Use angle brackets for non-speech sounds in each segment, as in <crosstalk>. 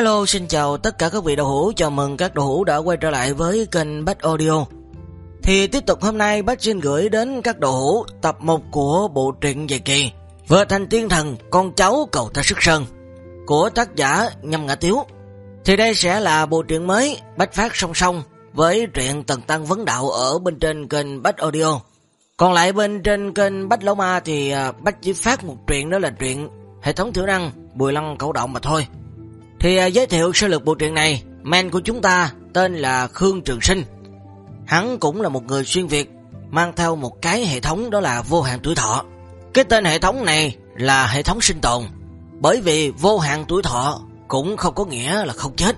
Hello, xin chào tất cả các vị đạo hữu, chào mừng các đạo hữu đã quay trở lại với kênh Bách Audio. Thì tiếp tục hôm nay Bách xin gửi đến các đạo hữu tập 1 của bộ truyện dài kỳ Vợ thành tiên thần, con cháu cầu ta sức sơn của tác giả Nhâm Ngã Tiếu. Thì đây sẽ là bộ truyện mới Bách phát song song với truyện Tần Tăng Vấn Đạo ở bên trên kênh Bách Audio. Còn lại bên trên kênh Bách Lão Ma thì à, Bách chỉ phát một truyện đó là truyện hệ thống thiểu năng Bùi Lăng Cẩu Động mà thôi. Thì à, giới thiệu sơ lược bộ truyện này, man của chúng ta tên là Khương Trường Sinh. Hắn cũng là một người xuyên Việt, mang theo một cái hệ thống đó là vô hạn tuổi thọ. Cái tên hệ thống này là hệ thống sinh tồn, bởi vì vô hạn tuổi thọ cũng không có nghĩa là không chết.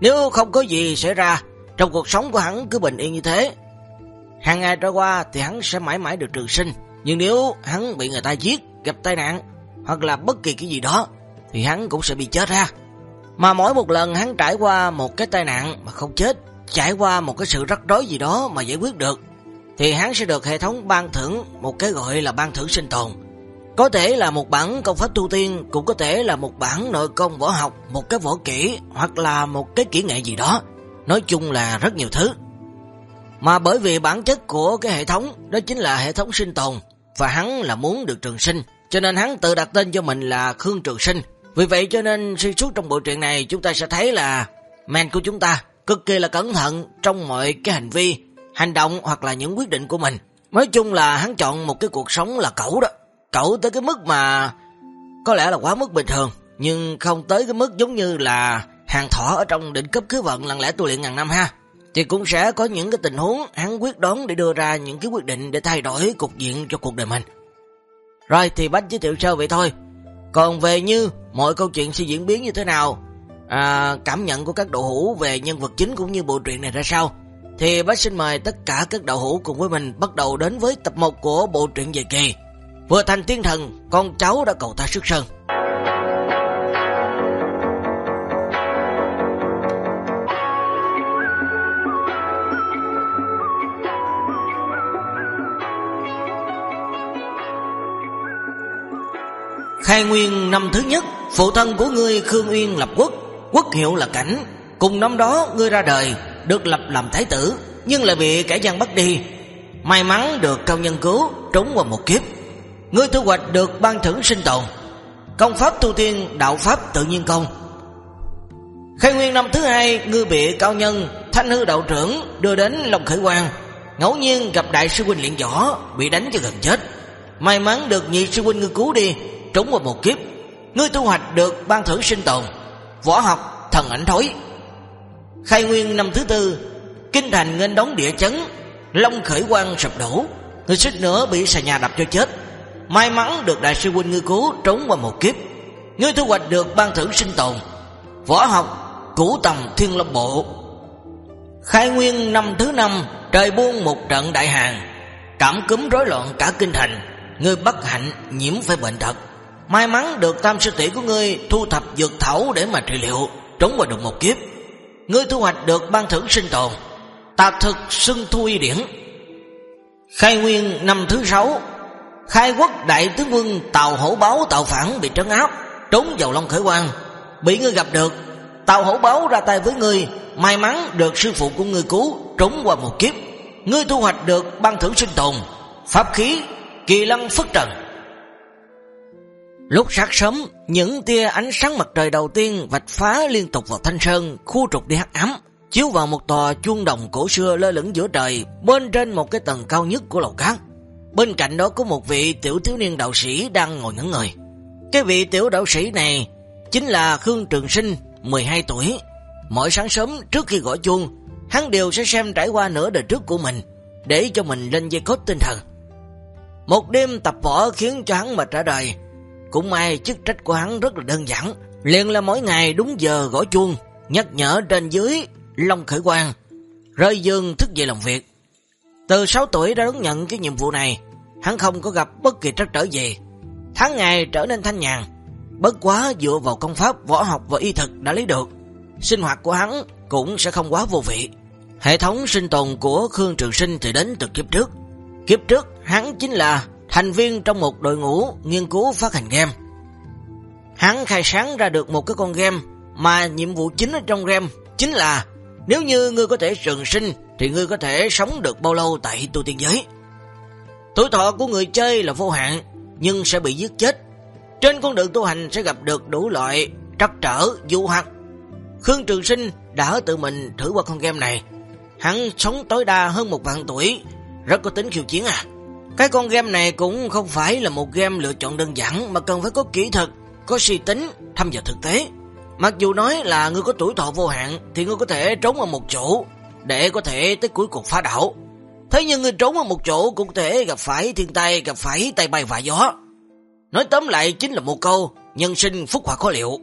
Nếu không có gì xảy ra, trong cuộc sống của hắn cứ bình yên như thế, hàng ngày trôi qua thì hắn sẽ mãi mãi được trường sinh. Nhưng nếu hắn bị người ta giết, gặp tai nạn, hoặc là bất kỳ cái gì đó, thì hắn cũng sẽ bị chết ra. Mà mỗi một lần hắn trải qua một cái tai nạn mà không chết, trải qua một cái sự rắc rối gì đó mà giải quyết được, thì hắn sẽ được hệ thống ban thưởng một cái gọi là ban thưởng sinh tồn. Có thể là một bản công pháp tu tiên, cũng có thể là một bản nội công võ học, một cái võ kỹ hoặc là một cái kỹ nghệ gì đó. Nói chung là rất nhiều thứ. Mà bởi vì bản chất của cái hệ thống đó chính là hệ thống sinh tồn và hắn là muốn được trường sinh, cho nên hắn tự đặt tên cho mình là Khương Trường Sinh. Vì vậy cho nên xuyên suốt trong bộ truyện này chúng ta sẽ thấy là man của chúng ta cực kỳ là cẩn thận trong mọi cái hành vi, hành động hoặc là những quyết định của mình. Nói chung là hắn chọn một cái cuộc sống là cẩu đó. Cẩu tới cái mức mà có lẽ là quá mức bình thường, nhưng không tới cái mức giống như là hàng thỏ ở trong đỉnh cấp cứ vận lặng lẽ tu luyện ngàn năm ha. Thì cũng sẽ có những cái tình huống hắn quyết đoán để đưa ra những cái quyết định để thay đổi cục diện cho cuộc đời mình. Rồi thì bách giới thiệu sơ vậy thôi. Còn về như mọi câu chuyện sẽ diễn biến như thế nào, à, cảm nhận của các đạo hữu về nhân vật chính cũng như bộ truyện này ra sao, thì bác xin mời tất cả các đạo hữu cùng với mình bắt đầu đến với tập 1 của bộ truyện dài kỳ. Vừa thành tiên thần, con cháu đã cầu ta sức sân Khai nguyên năm thứ nhất, phụ thân của ngươi Khương Uyên lập quốc, quốc hiệu là Cảnh. Cùng năm đó ngươi ra đời, được lập làm thái tử, nhưng lại bị kẻ gian bắt đi. May mắn được cao nhân cứu, trốn qua một kiếp. Ngươi thu hoạch được ban thưởng sinh tồn, công pháp tu tiên, đạo pháp tự nhiên công. Khai nguyên năm thứ hai, ngươi bị cao nhân, thanh hư đạo trưởng đưa đến Long Khởi Quang. Ngẫu nhiên gặp đại sư huynh luyện võ, bị đánh cho gần chết. May mắn được nhị sư huynh ngươi cứu đi, trúng vào một kiếp, ngươi thu hoạch được ban thưởng sinh tồn, võ học, thần ảnh thối. Khai nguyên năm thứ tư, kinh thành nghênh đón địa chấn, long khởi quan sập đổ. Ngươi suýt nữa bị xà nhà đập cho chết. May mắn được đại sư huynh ngươi cứu trốn qua một kiếp. Ngươi thu hoạch được ban thưởng sinh tồn, võ học củ tầm thiên lâm bộ. Khai nguyên năm thứ năm, trời buông một trận đại hàng cảm cúm rối loạn cả kinh thành. Ngươi bất hạnh, nhiễm phải bệnh thật. May mắn được tam sư tỷ của ngươi thu thập dược thảo để mà trị liệu, trốn qua được một kiếp. Ngươi thu hoạch được ban thưởng sinh tồn, tạc thực xưng thu y điển. Khai nguyên năm thứ sáu, khai quốc đại tướng quân Tàu Hổ Báo tạo phản bị trấn áp, trốn vào Long Khởi Quang, bị ngươi gặp được. Tàu Hổ Báo ra tay với ngươi, may mắn được sư phụ của ngươi cứu, trốn qua một kiếp. Ngươi thu hoạch được ban thưởng sinh tồn, pháp khí, kỳ lăng phất trần. Lúc sáng sớm, những tia ánh sáng mặt trời đầu tiên vạch phá liên tục vào thanh sơn, khu trục đi hắc ám, chiếu vào một tòa chuông đồng cổ xưa lơ lửng giữa trời, bên trên một cái tầng cao nhất của lầu cát. Bên cạnh đó có một vị tiểu thiếu niên đạo sĩ đang ngồi ngẩn người. Cái vị tiểu đạo sĩ này chính là Khương Trường Sinh, 12 tuổi. Mỗi sáng sớm trước khi gõ chuông, hắn đều sẽ xem trải qua nửa đời trước của mình, để cho mình lên dây cốt tinh thần. Một đêm tập võ khiến cho hắn mệt trả đời, cũng may chức trách của hắn rất là đơn giản, liền là mỗi ngày đúng giờ gõ chuông, nhắc nhở trên dưới Long Khởi Quang, rơi dương thức dậy làm việc. Từ 6 tuổi đã đón nhận cái nhiệm vụ này, hắn không có gặp bất kỳ trắc trở gì. Tháng ngày trở nên thanh nhàn, bất quá dựa vào công pháp, võ học và y thực đã lấy được. Sinh hoạt của hắn cũng sẽ không quá vô vị. Hệ thống sinh tồn của Khương Trường Sinh thì đến từ kiếp trước. Kiếp trước, hắn chính là thành viên trong một đội ngũ nghiên cứu phát hành game. Hắn khai sáng ra được một cái con game Mà nhiệm vụ chính ở trong game chính là nếu như ngươi có thể trường sinh thì ngươi có thể sống được bao lâu tại tu tiên giới. Tuổi thọ của người chơi là vô hạn nhưng sẽ bị giết chết. Trên con đường tu hành sẽ gặp được đủ loại trắc trở, du hoặc. Khương Trường Sinh đã tự mình thử qua con game này. Hắn sống tối đa hơn một vạn tuổi, rất có tính khiêu chiến à. Cái con game này cũng không phải là một game lựa chọn đơn giản mà cần phải có kỹ thuật, có suy tính, thăm dò thực tế. Mặc dù nói là ngươi có tuổi thọ vô hạn thì ngươi có thể trốn ở một chỗ để có thể tới cuối cùng phá đảo. Thế nhưng ngươi trốn ở một chỗ cũng có thể gặp phải thiên tai, gặp phải tay bay và gió. Nói tóm lại chính là một câu, nhân sinh phúc họa khó liệu.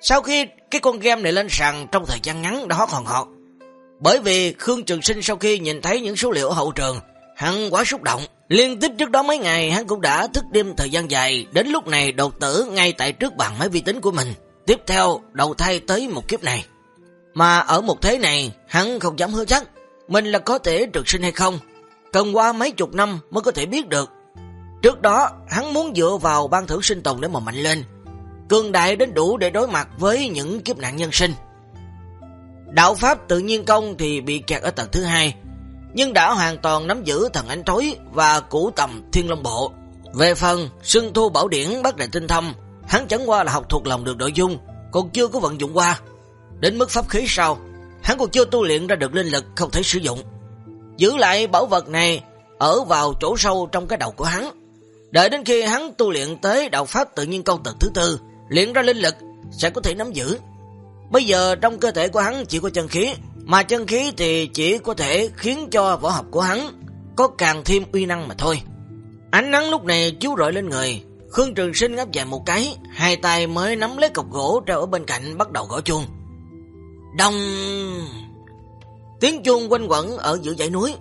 Sau khi cái con game này lên sàn trong thời gian ngắn đã hót hòn họt, bởi vì Khương Trường Sinh sau khi nhìn thấy những số liệu ở hậu trường, hắn quá xúc động. Liên tiếp trước đó mấy ngày hắn cũng đã thức đêm thời gian dài, đến lúc này đột tử ngay tại trước bàn máy vi tính của mình. Tiếp theo đầu thai tới một kiếp này. Mà ở một thế này, hắn không dám hứa chắc mình là có thể trực sinh hay không. Cần qua mấy chục năm mới có thể biết được. Trước đó, hắn muốn dựa vào ban thử sinh tồn để mà mạnh lên. Cường đại đến đủ để đối mặt với những kiếp nạn nhân sinh. Đạo Pháp tự nhiên công thì bị kẹt ở tầng thứ hai, nhưng đã hoàn toàn nắm giữ thần ánh tối và củ tầm thiên long bộ. Về phần xưng thu bảo điển bắt đại tinh thâm, hắn chẳng qua là học thuộc lòng được nội dung, còn chưa có vận dụng qua. Đến mức pháp khí sau, hắn còn chưa tu luyện ra được linh lực không thể sử dụng. Giữ lại bảo vật này ở vào chỗ sâu trong cái đầu của hắn. Đợi đến khi hắn tu luyện tới đạo pháp tự nhiên công tầng thứ tư, luyện ra linh lực sẽ có thể nắm giữ. Bây giờ trong cơ thể của hắn chỉ có chân khí, mà chân khí thì chỉ có thể khiến cho võ học của hắn có càng thêm uy năng mà thôi. Ánh nắng lúc này chiếu rọi lên người, Khương Trường Sinh ngáp dài một cái, hai tay mới nắm lấy cọc gỗ treo ở bên cạnh bắt đầu gõ chuông. Đông! Tiếng chuông quanh quẩn ở giữa dãy núi,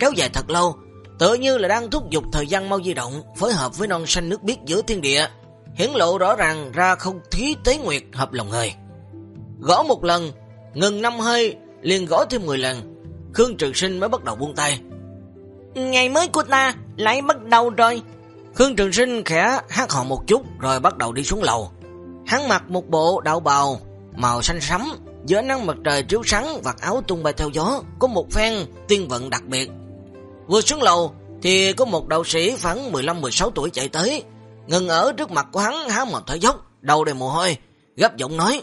kéo dài thật lâu, tựa như là đang thúc giục thời gian mau di động, phối hợp với non xanh nước biếc giữa thiên địa, hiển lộ rõ ràng ra không khí tế nguyệt hợp lòng người. Gõ một lần, ngừng năm hơi, liền gõ thêm 10 lần. Khương Trường Sinh mới bắt đầu buông tay. Ngày mới của ta lại bắt đầu rồi. Khương Trường Sinh khẽ hát hò một chút rồi bắt đầu đi xuống lầu. Hắn mặc một bộ đạo bào màu xanh sẫm, giữa nắng mặt trời chiếu sáng vạt áo tung bay theo gió, có một phen tiên vận đặc biệt. Vừa xuống lầu thì có một đạo sĩ khoảng 15-16 tuổi chạy tới, ngừng ở trước mặt của hắn há mồm thở dốc, đầu đầy mồ hôi, gấp giọng nói: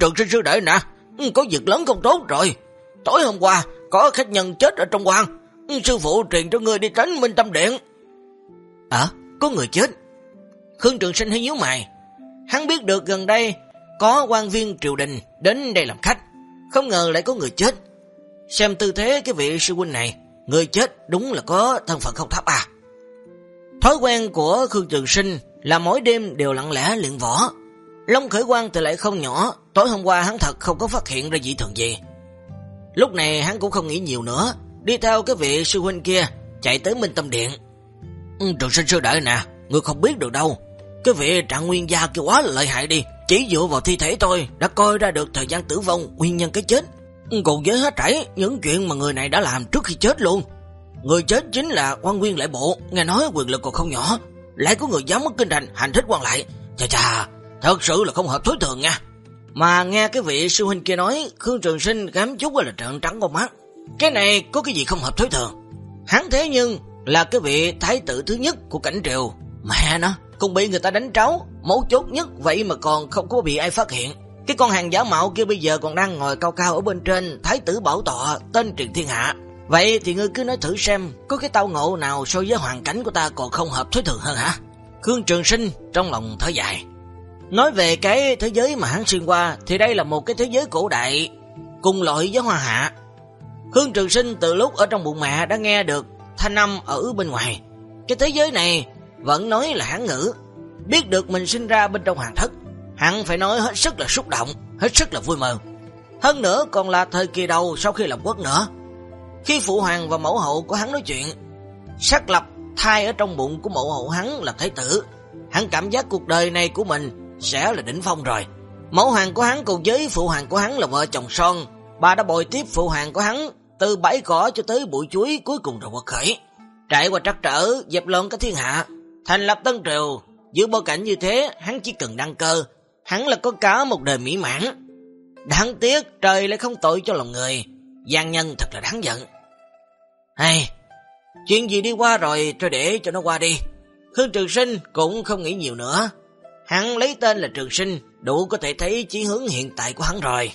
Trường sinh sư đệ nè, có việc lớn không tốt rồi. Tối hôm qua, có khách nhân chết ở trong quan. Sư phụ truyền cho ngươi đi tránh Minh Tâm Điện. À, có người chết. Khương Trường Sinh hay nhíu mày. Hắn biết được gần đây có quan viên triều đình đến đây làm khách. Không ngờ lại có người chết. Xem tư thế cái vị sư huynh này, người chết đúng là có thân phận không thấp à. Thói quen của Khương Trường Sinh là mỗi đêm đều lặng lẽ luyện võ. Long khởi quan thì lại không nhỏ, tối hôm qua hắn thật không có phát hiện ra dị thường gì. Lúc này hắn cũng không nghĩ nhiều nữa, đi theo cái vị sư huynh kia, chạy tới Minh Tâm Điện. Ừ, trường sinh sư đại nè, ngươi không biết được đâu. Cái vị trạng nguyên gia kia quá là lợi hại đi, chỉ dựa vào thi thể thôi, đã coi ra được thời gian tử vong, nguyên nhân cái chết. Ừ, còn với hết trải những chuyện mà người này đã làm trước khi chết luôn. Người chết chính là quan nguyên lại bộ, nghe nói quyền lực còn không nhỏ, lại có người dám mất kinh thành hành thích quan lại. Chà chà, Thật sự là không hợp thối thường nha. Mà nghe cái vị sư huynh kia nói, Khương Trường Sinh gám chút là trận trắng con mắt. Cái này có cái gì không hợp thối thường. Hắn thế nhưng là cái vị thái tử thứ nhất của cảnh triều. Mẹ nó, Cũng bị người ta đánh tráo, mấu chốt nhất vậy mà còn không có bị ai phát hiện. Cái con hàng giả mạo kia bây giờ còn đang ngồi cao cao ở bên trên, thái tử bảo tọa, tên truyền thiên hạ. Vậy thì ngươi cứ nói thử xem, có cái tao ngộ nào so với hoàn cảnh của ta còn không hợp thối thường hơn hả? Khương Trường Sinh trong lòng thở dài. Nói về cái thế giới mà hắn xuyên qua thì đây là một cái thế giới cổ đại cùng loại với hoa hạ. Hương Trường Sinh từ lúc ở trong bụng mẹ đã nghe được thanh âm ở bên ngoài. Cái thế giới này vẫn nói là hán ngữ. Biết được mình sinh ra bên trong hoàng thất, hắn phải nói hết sức là xúc động, hết sức là vui mừng. Hơn nữa còn là thời kỳ đầu sau khi lập quốc nữa. Khi phụ hoàng và mẫu hậu của hắn nói chuyện, xác lập thai ở trong bụng của mẫu hậu hắn là thái tử. Hắn cảm giác cuộc đời này của mình sẽ là đỉnh phong rồi. Mẫu hoàng của hắn cùng với phụ hoàng của hắn là vợ chồng son, bà đã bồi tiếp phụ hoàng của hắn từ bãi cỏ cho tới bụi chuối cuối cùng rồi quật khởi. Trải qua trắc trở, dẹp loạn cả thiên hạ, thành lập tân triều, giữ bối cảnh như thế, hắn chỉ cần đăng cơ, hắn là có cả một đời mỹ mãn. Đáng tiếc trời lại không tội cho lòng người, gian nhân thật là đáng giận. Hay, chuyện gì đi qua rồi cho để cho nó qua đi. Khương Trường Sinh cũng không nghĩ nhiều nữa. Hắn lấy tên là Trường Sinh, đủ có thể thấy chỉ hướng hiện tại của hắn rồi.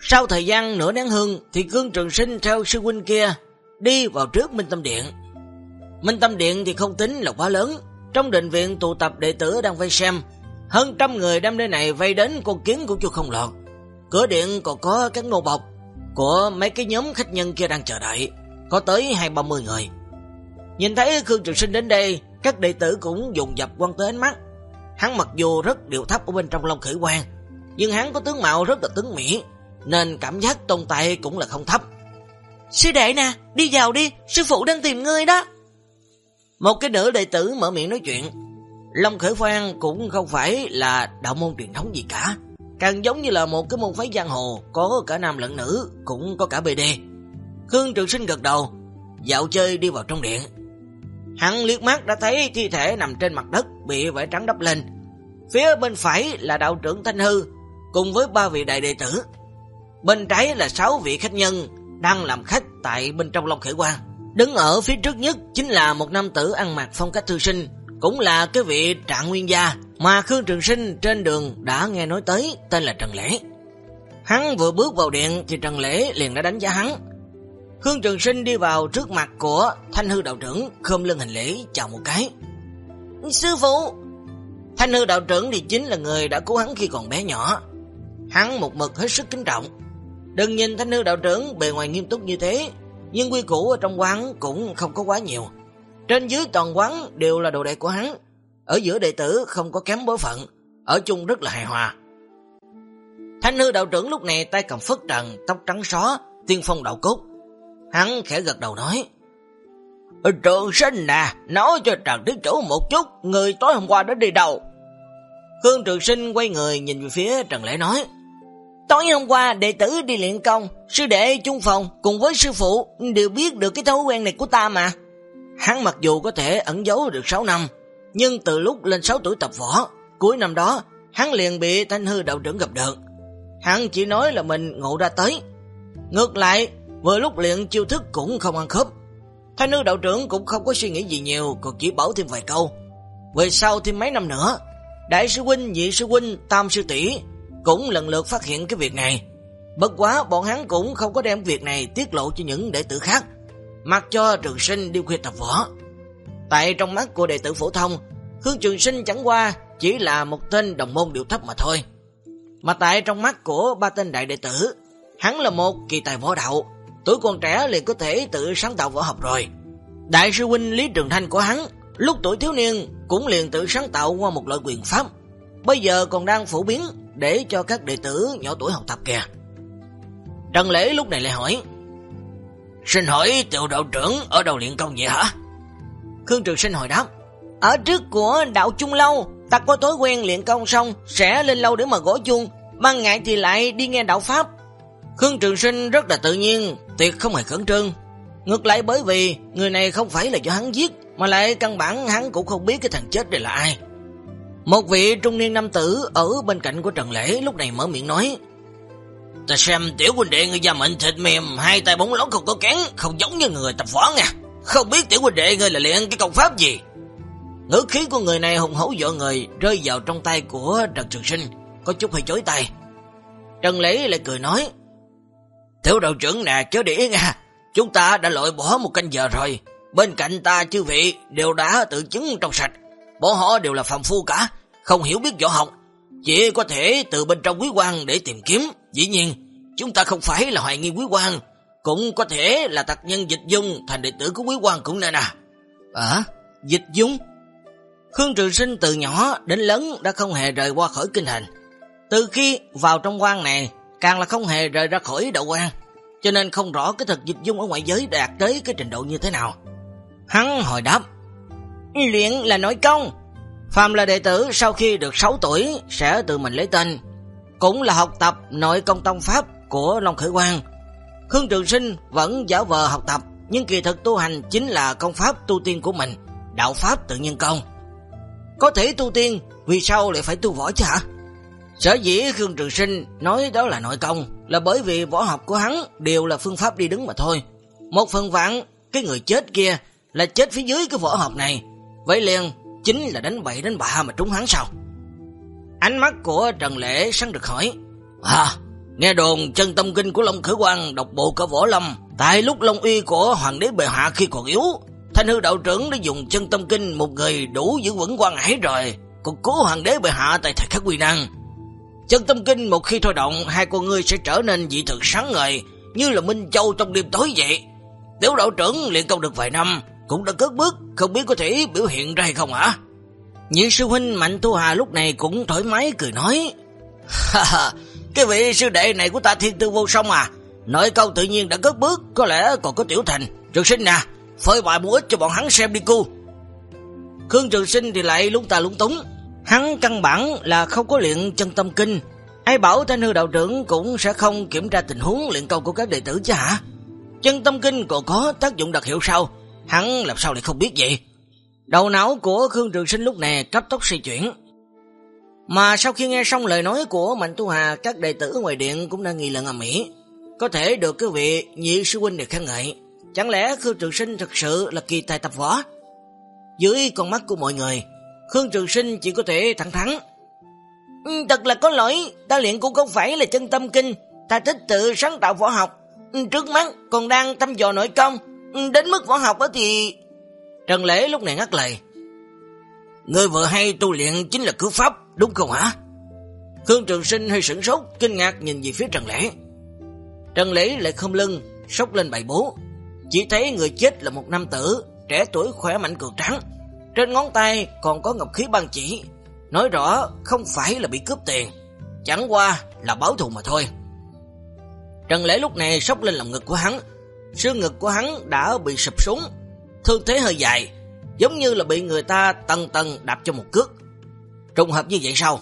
Sau thời gian nửa nén hương thì cương Trường Sinh theo sư huynh kia đi vào trước Minh Tâm Điện. Minh Tâm Điện thì không tính là quá lớn, trong định viện tụ tập đệ tử đang vây xem, hơn trăm người đam nơi này vây đến con kiến của chu không lọt. Cửa điện còn có các nô bọc của mấy cái nhóm khách nhân kia đang chờ đợi, có tới hai ba mươi người. Nhìn thấy Khương Trường Sinh đến đây, các đệ tử cũng dùng dập quan tới ánh mắt. Hắn mặc dù rất điệu thấp ở bên trong Long Khởi Quan, nhưng hắn có tướng mạo rất là tướng mỹ, nên cảm giác tồn tại cũng là không thấp. Sư đệ nè, đi vào đi, sư phụ đang tìm ngươi đó. Một cái nữ đệ tử mở miệng nói chuyện. Long Khởi Phan cũng không phải là đạo môn truyền thống gì cả. Càng giống như là một cái môn phái giang hồ, có cả nam lẫn nữ, cũng có cả BD. Khương Trường Sinh gật đầu, dạo chơi đi vào trong điện. Hắn liếc mắt đã thấy thi thể nằm trên mặt đất bị vải trắng đắp lên. Phía bên phải là đạo trưởng Thanh Hư, cùng với ba vị đại đệ tử. Bên trái là sáu vị khách nhân đang làm khách tại bên trong Long Khởi Quang. Đứng ở phía trước nhất chính là một nam tử ăn mặc phong cách thư sinh, cũng là cái vị trạng nguyên gia mà Khương Trường Sinh trên đường đã nghe nói tới, tên là Trần Lễ. Hắn vừa bước vào điện thì Trần Lễ liền đã đánh giá hắn. Khương Trường Sinh đi vào trước mặt của Thanh Hư đạo trưởng, khom lưng hành lễ chào một cái. Sư phụ! Thanh Hư đạo trưởng thì chính là người đã cứu hắn khi còn bé nhỏ. Hắn một mực hết sức kính trọng. Đừng nhìn Thanh Hư đạo trưởng bề ngoài nghiêm túc như thế, nhưng quy củ ở trong quán cũng không có quá nhiều. Trên dưới toàn quán đều là đồ đệ của hắn, ở giữa đệ tử không có kém bối phận, ở chung rất là hài hòa. Thanh hư đạo trưởng lúc này tay cầm phất trần, tóc trắng xóa, tiên phong đạo cốt. Hắn khẽ gật đầu nói, Trường sinh nè, nói cho Trần thiếu Chủ một chút, người tối hôm qua đã đi đâu? Khương Trường Sinh quay người nhìn về phía Trần Lễ nói, Tối hôm qua đệ tử đi luyện công, sư đệ chung phòng cùng với sư phụ đều biết được cái thói quen này của ta mà. Hắn mặc dù có thể ẩn giấu được 6 năm, nhưng từ lúc lên 6 tuổi tập võ, cuối năm đó hắn liền bị thanh hư đạo trưởng gặp được. Hắn chỉ nói là mình ngộ ra tới. Ngược lại, vừa lúc luyện chiêu thức cũng không ăn khớp. Thanh nữ đạo trưởng cũng không có suy nghĩ gì nhiều, còn chỉ bảo thêm vài câu. Về sau thêm mấy năm nữa, đại sư huynh, nhị sư huynh, tam sư tỷ cũng lần lượt phát hiện cái việc này. Bất quá bọn hắn cũng không có đem việc này tiết lộ cho những đệ tử khác, mặc cho trường sinh đi khuya tập võ. Tại trong mắt của đệ tử phổ thông, Khương Trường Sinh chẳng qua chỉ là một tên đồng môn điệu thấp mà thôi. Mà tại trong mắt của ba tên đại đệ tử, hắn là một kỳ tài võ đạo, tuổi còn trẻ liền có thể tự sáng tạo võ học rồi. Đại sư huynh Lý Trường Thanh của hắn, lúc tuổi thiếu niên cũng liền tự sáng tạo qua một loại quyền pháp, bây giờ còn đang phổ biến để cho các đệ tử nhỏ tuổi học tập kìa. Trần Lễ lúc này lại hỏi, Xin hỏi tiểu đạo trưởng ở đầu luyện công vậy hả? Khương Trường Sinh hồi đáp, Ở trước của đạo Trung Lâu, ta có tối quen luyện công xong sẽ lên lâu để mà gõ chuông, ban ngại thì lại đi nghe đạo Pháp. Khương Trường Sinh rất là tự nhiên, tuyệt không hề khẩn trương. Ngược lại bởi vì người này không phải là do hắn giết, mà lại căn bản hắn cũng không biết cái thằng chết này là ai. Một vị trung niên nam tử ở bên cạnh của Trần Lễ lúc này mở miệng nói Ta xem tiểu huynh đệ người da mệnh thịt mềm Hai tay bóng lóng không có kén Không giống như người tập võ nha Không biết tiểu huynh đệ người là luyện cái công pháp gì Ngữ khí của người này hùng hấu dọa người Rơi vào trong tay của Trần Trường Sinh Có chút hơi chối tay Trần Lễ lại cười nói thiếu đạo trưởng nè chớ để ý nha Chúng ta đã loại bỏ một canh giờ rồi Bên cạnh ta chư vị đều đã tự chứng trong sạch Bọn họ đều là phạm phu cả, không hiểu biết võ học. Chỉ có thể từ bên trong quý quan để tìm kiếm. Dĩ nhiên, chúng ta không phải là hoài nghi quý quan, cũng có thể là tạc nhân dịch dung thành đệ tử của quý quan cũng nên à. À, dịch dung? Khương Trường Sinh từ nhỏ đến lớn đã không hề rời qua khỏi kinh hành. Từ khi vào trong quan này, càng là không hề rời ra khỏi đạo quan, cho nên không rõ cái thực dịch dung ở ngoại giới đạt tới cái trình độ như thế nào. Hắn hồi đáp, Luyện là nội công. phàm là đệ tử sau khi được 6 tuổi sẽ tự mình lấy tên. Cũng là học tập nội công tông pháp của Long Khởi Quang. Khương Trường Sinh vẫn giả vờ học tập, nhưng kỳ thực tu hành chính là công pháp tu tiên của mình, đạo pháp tự nhiên công. Có thể tu tiên, vì sao lại phải tu võ chứ hả? Sở dĩ Khương Trường Sinh nói đó là nội công là bởi vì võ học của hắn đều là phương pháp đi đứng mà thôi. Một phần vạn, cái người chết kia là chết phía dưới cái võ học này. Vậy liền, chính là đánh bậy đánh bạ mà trúng hắn sao? Ánh mắt của Trần Lễ sáng được hỏi. À, nghe đồn chân tâm kinh của Long Khởi Quang độc bộ cả võ lâm. Tại lúc Long Uy của Hoàng đế Bệ Hạ khi còn yếu, Thanh hư đạo trưởng đã dùng chân tâm kinh một người đủ giữ vững quan hải rồi. Còn cố Hoàng đế Bệ Hạ tại thời khắc quy năng. Chân tâm kinh một khi thôi động, hai con ngươi sẽ trở nên dị thực sáng ngời, như là Minh Châu trong đêm tối vậy. Tiểu đạo trưởng luyện công được vài năm, cũng đã cất bước, không biết có thể biểu hiện ra hay không hả? Nhị sư huynh Mạnh thu Hà lúc này cũng thoải mái cười nói. cái vị sư đệ này của ta thiên tư vô song à, nội câu tự nhiên đã cất bước, có lẽ còn có tiểu thành. Trường sinh nè, phơi bài một ít cho bọn hắn xem đi cu. Khương Trường Sinh thì lại lúng tà lúng túng, Hắn căn bản là không có luyện chân tâm kinh. Ai bảo thanh hư đạo trưởng cũng sẽ không kiểm tra tình huống luyện công của các đệ tử chứ hả? Chân tâm kinh còn có tác dụng đặc hiệu sao? Hắn làm sao lại không biết vậy? Đầu não của Khương Trường Sinh lúc này cấp tốc suy chuyển. Mà sau khi nghe xong lời nói của Mạnh Tu Hà, các đệ tử ngoài điện cũng đang nghi lận ầm ĩ. Có thể được cái vị nhị sư huynh được khen ngợi. Chẳng lẽ Khương Trường Sinh thật sự là kỳ tài tập võ? Dưới con mắt của mọi người, Khương Trường Sinh chỉ có thể thẳng thắn. Ừ, thật là có lỗi, ta luyện cũng không phải là chân tâm kinh, ta thích tự sáng tạo võ học. Ừ, trước mắt còn đang tâm dò nội công, ừ, đến mức võ học đó thì... Trần Lễ lúc này ngắt lời. Người vừa hay tu luyện chính là cứu pháp, đúng không hả? Khương Trường Sinh hơi sửng sốt, kinh ngạc nhìn về phía Trần Lễ. Trần Lễ lại không lưng, sốc lên bày bố. Chỉ thấy người chết là một nam tử, trẻ tuổi khỏe mạnh cường trắng, trên ngón tay còn có ngọc khí băng chỉ, nói rõ không phải là bị cướp tiền, chẳng qua là báo thù mà thôi. Trần Lễ lúc này sốc lên lòng ngực của hắn, xương ngực của hắn đã bị sụp xuống, thương thế hơi dài, giống như là bị người ta tầng tầng đạp cho một cước. Trùng hợp như vậy sao?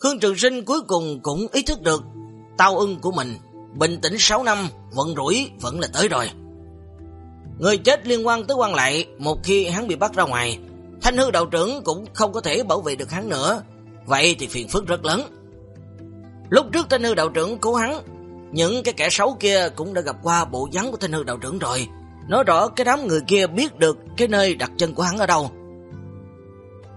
Khương Trường Sinh cuối cùng cũng ý thức được tao ưng của mình, bình tĩnh 6 năm, vận rủi vẫn là tới rồi. Người chết liên quan tới quan lại, một khi hắn bị bắt ra ngoài, thanh hư đạo trưởng cũng không có thể bảo vệ được hắn nữa. Vậy thì phiền phức rất lớn. Lúc trước thanh hư đạo trưởng cứu hắn, những cái kẻ xấu kia cũng đã gặp qua bộ dáng của thanh hư đạo trưởng rồi. Nói rõ cái đám người kia biết được cái nơi đặt chân của hắn ở đâu.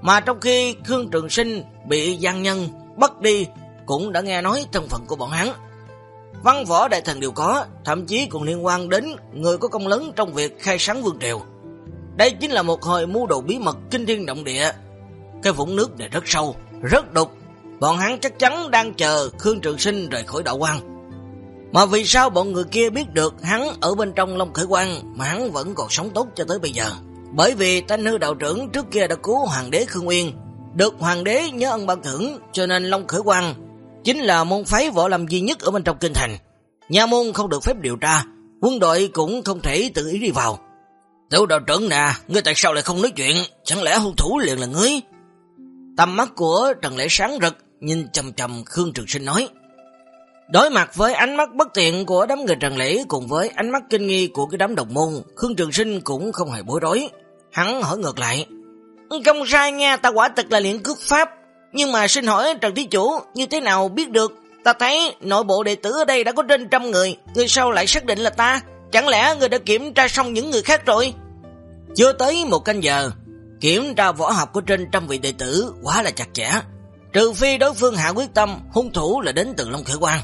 Mà trong khi Khương Trường Sinh bị gian nhân bắt đi, cũng đã nghe nói thân phận của bọn hắn. Văn võ đại thần đều có, thậm chí còn liên quan đến người có công lớn trong việc khai sáng vương triều. Đây chính là một hồi mưu đồ bí mật kinh thiên động địa. Cái vũng nước này rất sâu, rất đục. Bọn hắn chắc chắn đang chờ Khương Trường Sinh rời khỏi đạo quan. Mà vì sao bọn người kia biết được hắn ở bên trong Long Khởi Quan mà hắn vẫn còn sống tốt cho tới bây giờ? Bởi vì Thanh Hư đạo trưởng trước kia đã cứu Hoàng đế Khương Nguyên, được Hoàng đế nhớ ân ban thưởng cho nên Long Khởi Quan chính là môn phái võ lâm duy nhất ở bên trong kinh thành. Nhà môn không được phép điều tra, quân đội cũng không thể tự ý đi vào. Tiểu đạo trưởng nè, ngươi tại sao lại không nói chuyện, chẳng lẽ hung thủ liền là ngươi? Tầm mắt của Trần Lễ sáng rực, nhìn chầm chầm Khương Trường Sinh nói. Đối mặt với ánh mắt bất tiện của đám người Trần Lễ cùng với ánh mắt kinh nghi của cái đám đồng môn, Khương Trường Sinh cũng không hề bối rối. Hắn hỏi ngược lại. công sai nha, ta quả thật là luyện cước pháp, nhưng mà xin hỏi Trần Thí Chủ, như thế nào biết được? Ta thấy nội bộ đệ tử ở đây đã có trên trăm người. Người sau lại xác định là ta. Chẳng lẽ người đã kiểm tra xong những người khác rồi? Chưa tới một canh giờ, Kiểm tra võ học của trên trăm vị đệ tử Quá là chặt chẽ. Trừ phi đối phương hạ quyết tâm, Hung thủ là đến từ Long Khởi Quang.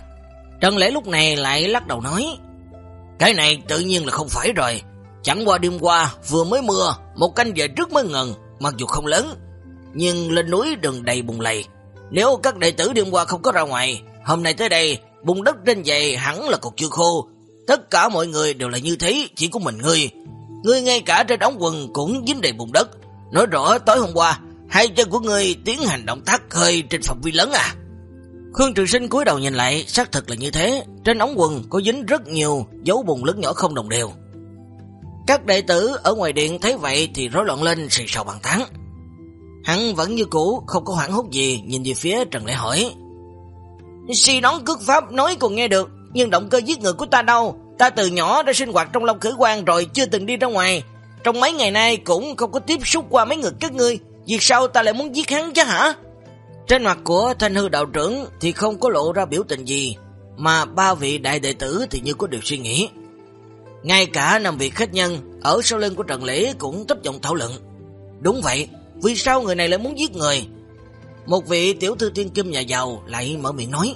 Trần Lễ lúc này lại lắc đầu nói, Cái này tự nhiên là không phải rồi. Chẳng qua đêm qua vừa mới mưa, Một canh giờ trước mới ngần Mặc dù không lớn nhưng lên núi đừng đầy bùng lầy. Nếu các đệ tử đêm qua không có ra ngoài, hôm nay tới đây, bùng đất trên dày hẳn là còn chưa khô. Tất cả mọi người đều là như thế, chỉ có mình ngươi. Ngươi ngay cả trên ống quần cũng dính đầy bùn đất. Nói rõ tối hôm qua, hai chân của ngươi tiến hành động tác hơi trên phạm vi lớn à. Khương Trường Sinh cúi đầu nhìn lại, xác thực là như thế. Trên ống quần có dính rất nhiều dấu bùn lớn nhỏ không đồng đều. Các đệ tử ở ngoài điện thấy vậy thì rối loạn lên xì xào bàn tán. Hắn vẫn như cũ, không có hoảng hốt gì, nhìn về phía Trần Lễ hỏi. Si nón cước pháp nói còn nghe được, nhưng động cơ giết người của ta đâu? Ta từ nhỏ đã sinh hoạt trong Long Khởi quan rồi, chưa từng đi ra ngoài. Trong mấy ngày nay cũng không có tiếp xúc qua mấy người các ngươi. việc sao ta lại muốn giết hắn chứ hả? Trên mặt của thanh hư đạo trưởng thì không có lộ ra biểu tình gì, mà ba vị đại đệ tử thì như có điều suy nghĩ. Ngay cả năm vị khách nhân ở sau lưng của Trần Lễ cũng thấp giọng thảo luận. Đúng vậy, vì sao người này lại muốn giết người? Một vị tiểu thư tiên kim nhà giàu lại mở miệng nói.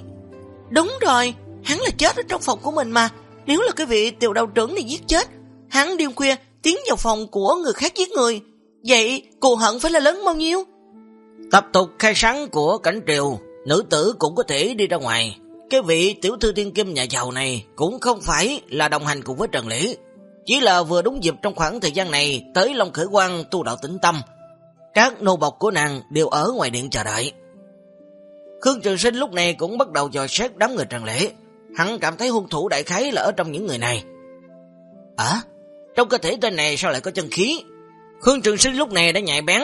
Đúng rồi, hắn là chết ở trong phòng của mình mà. Nếu là cái vị tiểu đạo trưởng này giết chết, hắn đêm khuya tiến vào phòng của người khác giết người. Vậy cù hận phải là lớn bao nhiêu? Tập tục khai sáng của cảnh triều, nữ tử cũng có thể đi ra ngoài. Cái vị tiểu thư tiên kim nhà giàu này cũng không phải là đồng hành cùng với Trần Lễ. Chỉ là vừa đúng dịp trong khoảng thời gian này tới Long Khởi Quang tu đạo tĩnh tâm. Các nô bọc của nàng đều ở ngoài điện chờ đợi. Khương Trường Sinh lúc này cũng bắt đầu dò xét đám người Trần Lễ. Hắn cảm thấy hung thủ đại khái là ở trong những người này. À, trong cơ thể tên này sao lại có chân khí? Khương Trường Sinh lúc này đã nhạy bén,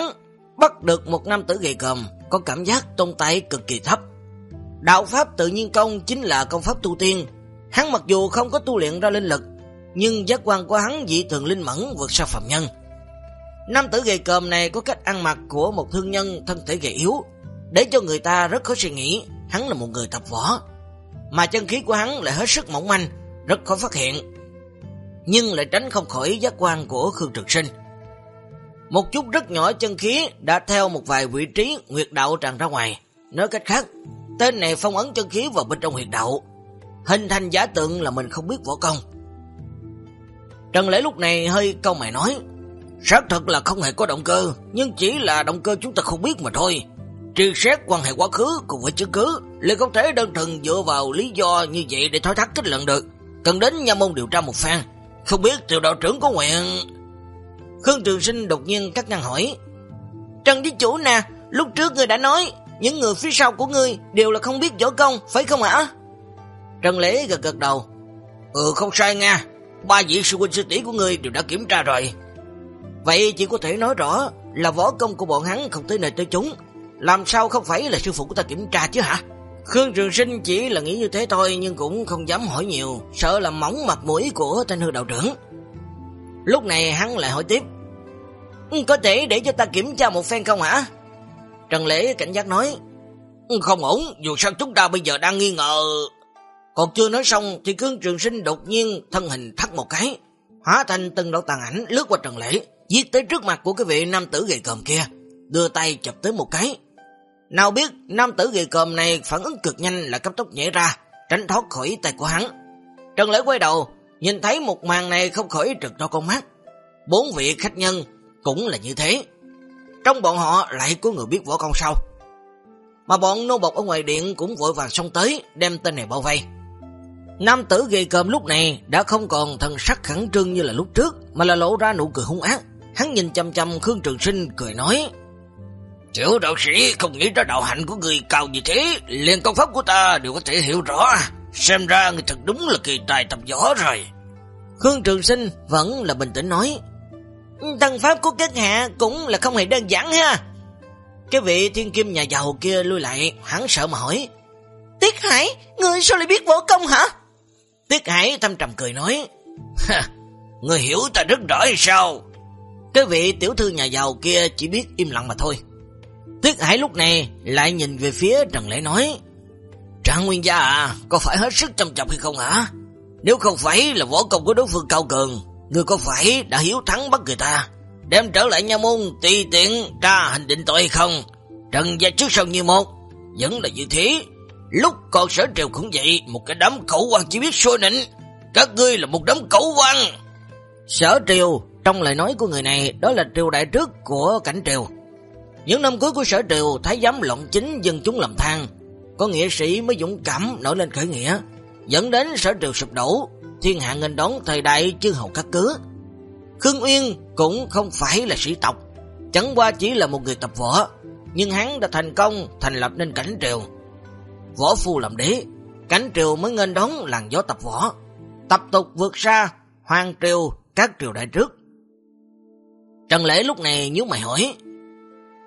bắt được một nam tử gầy còm, có cảm giác tôn tay cực kỳ thấp. Đạo Pháp tự nhiên công chính là công pháp tu tiên. Hắn mặc dù không có tu luyện ra linh lực, nhưng giác quan của hắn dị thường linh mẫn vượt xa phạm nhân. Nam tử gầy còm này có cách ăn mặc của một thương nhân thân thể gầy yếu, để cho người ta rất khó suy nghĩ hắn là một người tập võ. Mà chân khí của hắn lại hết sức mỏng manh, rất khó phát hiện. Nhưng lại tránh không khỏi giác quan của Khương Trực Sinh. Một chút rất nhỏ chân khí đã theo một vài vị trí nguyệt đạo tràn ra ngoài. Nói cách khác, tên này phong ấn chân khí vào bên trong huyệt đạo. Hình thành giả tượng là mình không biết võ công. Trần Lễ lúc này hơi câu mày nói, xác thật là không hề có động cơ, nhưng chỉ là động cơ chúng ta không biết mà thôi. Triệt xét quan hệ quá khứ cùng với chứng cứ, liền không thể đơn thuần dựa vào lý do như vậy để thoái thác kết luận được. Cần đến nhà môn điều tra một phen. Không biết tiểu đạo trưởng có nguyện... Khương Trường Sinh đột nhiên cắt ngang hỏi. Trần Chí Chủ nè, lúc trước ngươi đã nói, những người phía sau của ngươi đều là không biết võ công, phải không hả? Trần Lễ gật gật đầu. Ừ, không sai nha. Ba vị sư huynh sư tỷ của ngươi đều đã kiểm tra rồi. Vậy chỉ có thể nói rõ là võ công của bọn hắn không tới nơi tới chúng. Làm sao không phải là sư phụ của ta kiểm tra chứ hả? Khương Trường Sinh chỉ là nghĩ như thế thôi nhưng cũng không dám hỏi nhiều, sợ làm mỏng mặt mũi của thanh hư đạo trưởng. Lúc này hắn lại hỏi tiếp. Ừ, có thể để cho ta kiểm tra một phen không hả? Trần Lễ cảnh giác nói. Ừ, không ổn, dù sao chúng ta bây giờ đang nghi ngờ. Còn chưa nói xong thì Khương Trường Sinh đột nhiên thân hình thắt một cái. Hóa thành từng đạo tàn ảnh lướt qua Trần Lễ, giết tới trước mặt của cái vị nam tử gầy còm kia. Đưa tay chụp tới một cái. Nào biết nam tử gầy còm này phản ứng cực nhanh là cấp tốc nhảy ra, tránh thoát khỏi tay của hắn. Trần Lễ quay đầu, nhìn thấy một màn này không khỏi trực đo con mắt. Bốn vị khách nhân cũng là như thế. Trong bọn họ lại có người biết võ công sau. Mà bọn nô bộc ở ngoài điện cũng vội vàng xông tới, đem tên này bao vây. Nam tử gầy cơm lúc này đã không còn thần sắc khẳng trương như là lúc trước, mà là lộ ra nụ cười hung ác. Hắn nhìn chăm chăm Khương Trường Sinh cười nói, Tiểu đạo sĩ không nghĩ ra đạo hạnh của người cao như thế, liền công pháp của ta đều có thể hiểu rõ. Xem ra người thật đúng là kỳ tài tập võ rồi. Khương Trường Sinh vẫn là bình tĩnh nói, Tăng pháp của các hạ cũng là không hề đơn giản ha. Cái vị thiên kim nhà giàu kia lui lại, hắn sợ mà hỏi. Tiết Hải, người sao lại biết võ công hả? Tiết Hải thâm trầm cười nói. <laughs> người hiểu ta rất rõ hay sao? Cái vị tiểu thư nhà giàu kia chỉ biết im lặng mà thôi. Tiết Hải lúc này lại nhìn về phía Trần Lễ nói. Trạng Nguyên gia à, có phải hết sức chăm chọc hay không hả? Nếu không phải là võ công của đối phương cao cường, Ngươi có phải đã hiếu thắng bắt người ta Đem trở lại nha môn tùy tiện tra hành định tội hay không Trần gia trước sau như một Vẫn là như thế Lúc còn sở triều cũng vậy Một cái đám khẩu quan chỉ biết sôi nịnh Các ngươi là một đám khẩu quan Sở triều trong lời nói của người này Đó là triều đại trước của cảnh triều Những năm cuối của sở triều Thái giám lộng chính dân chúng làm than Có nghĩa sĩ mới dũng cảm nổi lên khởi nghĩa Dẫn đến sở triều sụp đổ thiên hạ nghênh đón thời đại chư hầu các cứ. Khương Uyên cũng không phải là sĩ tộc, chẳng qua chỉ là một người tập võ, nhưng hắn đã thành công thành lập nên cảnh triều. Võ phu làm đế, cảnh triều mới nghênh đón làn gió tập võ, tập tục vượt xa hoàng triều các triều đại trước. Trần Lễ lúc này nhớ mày hỏi,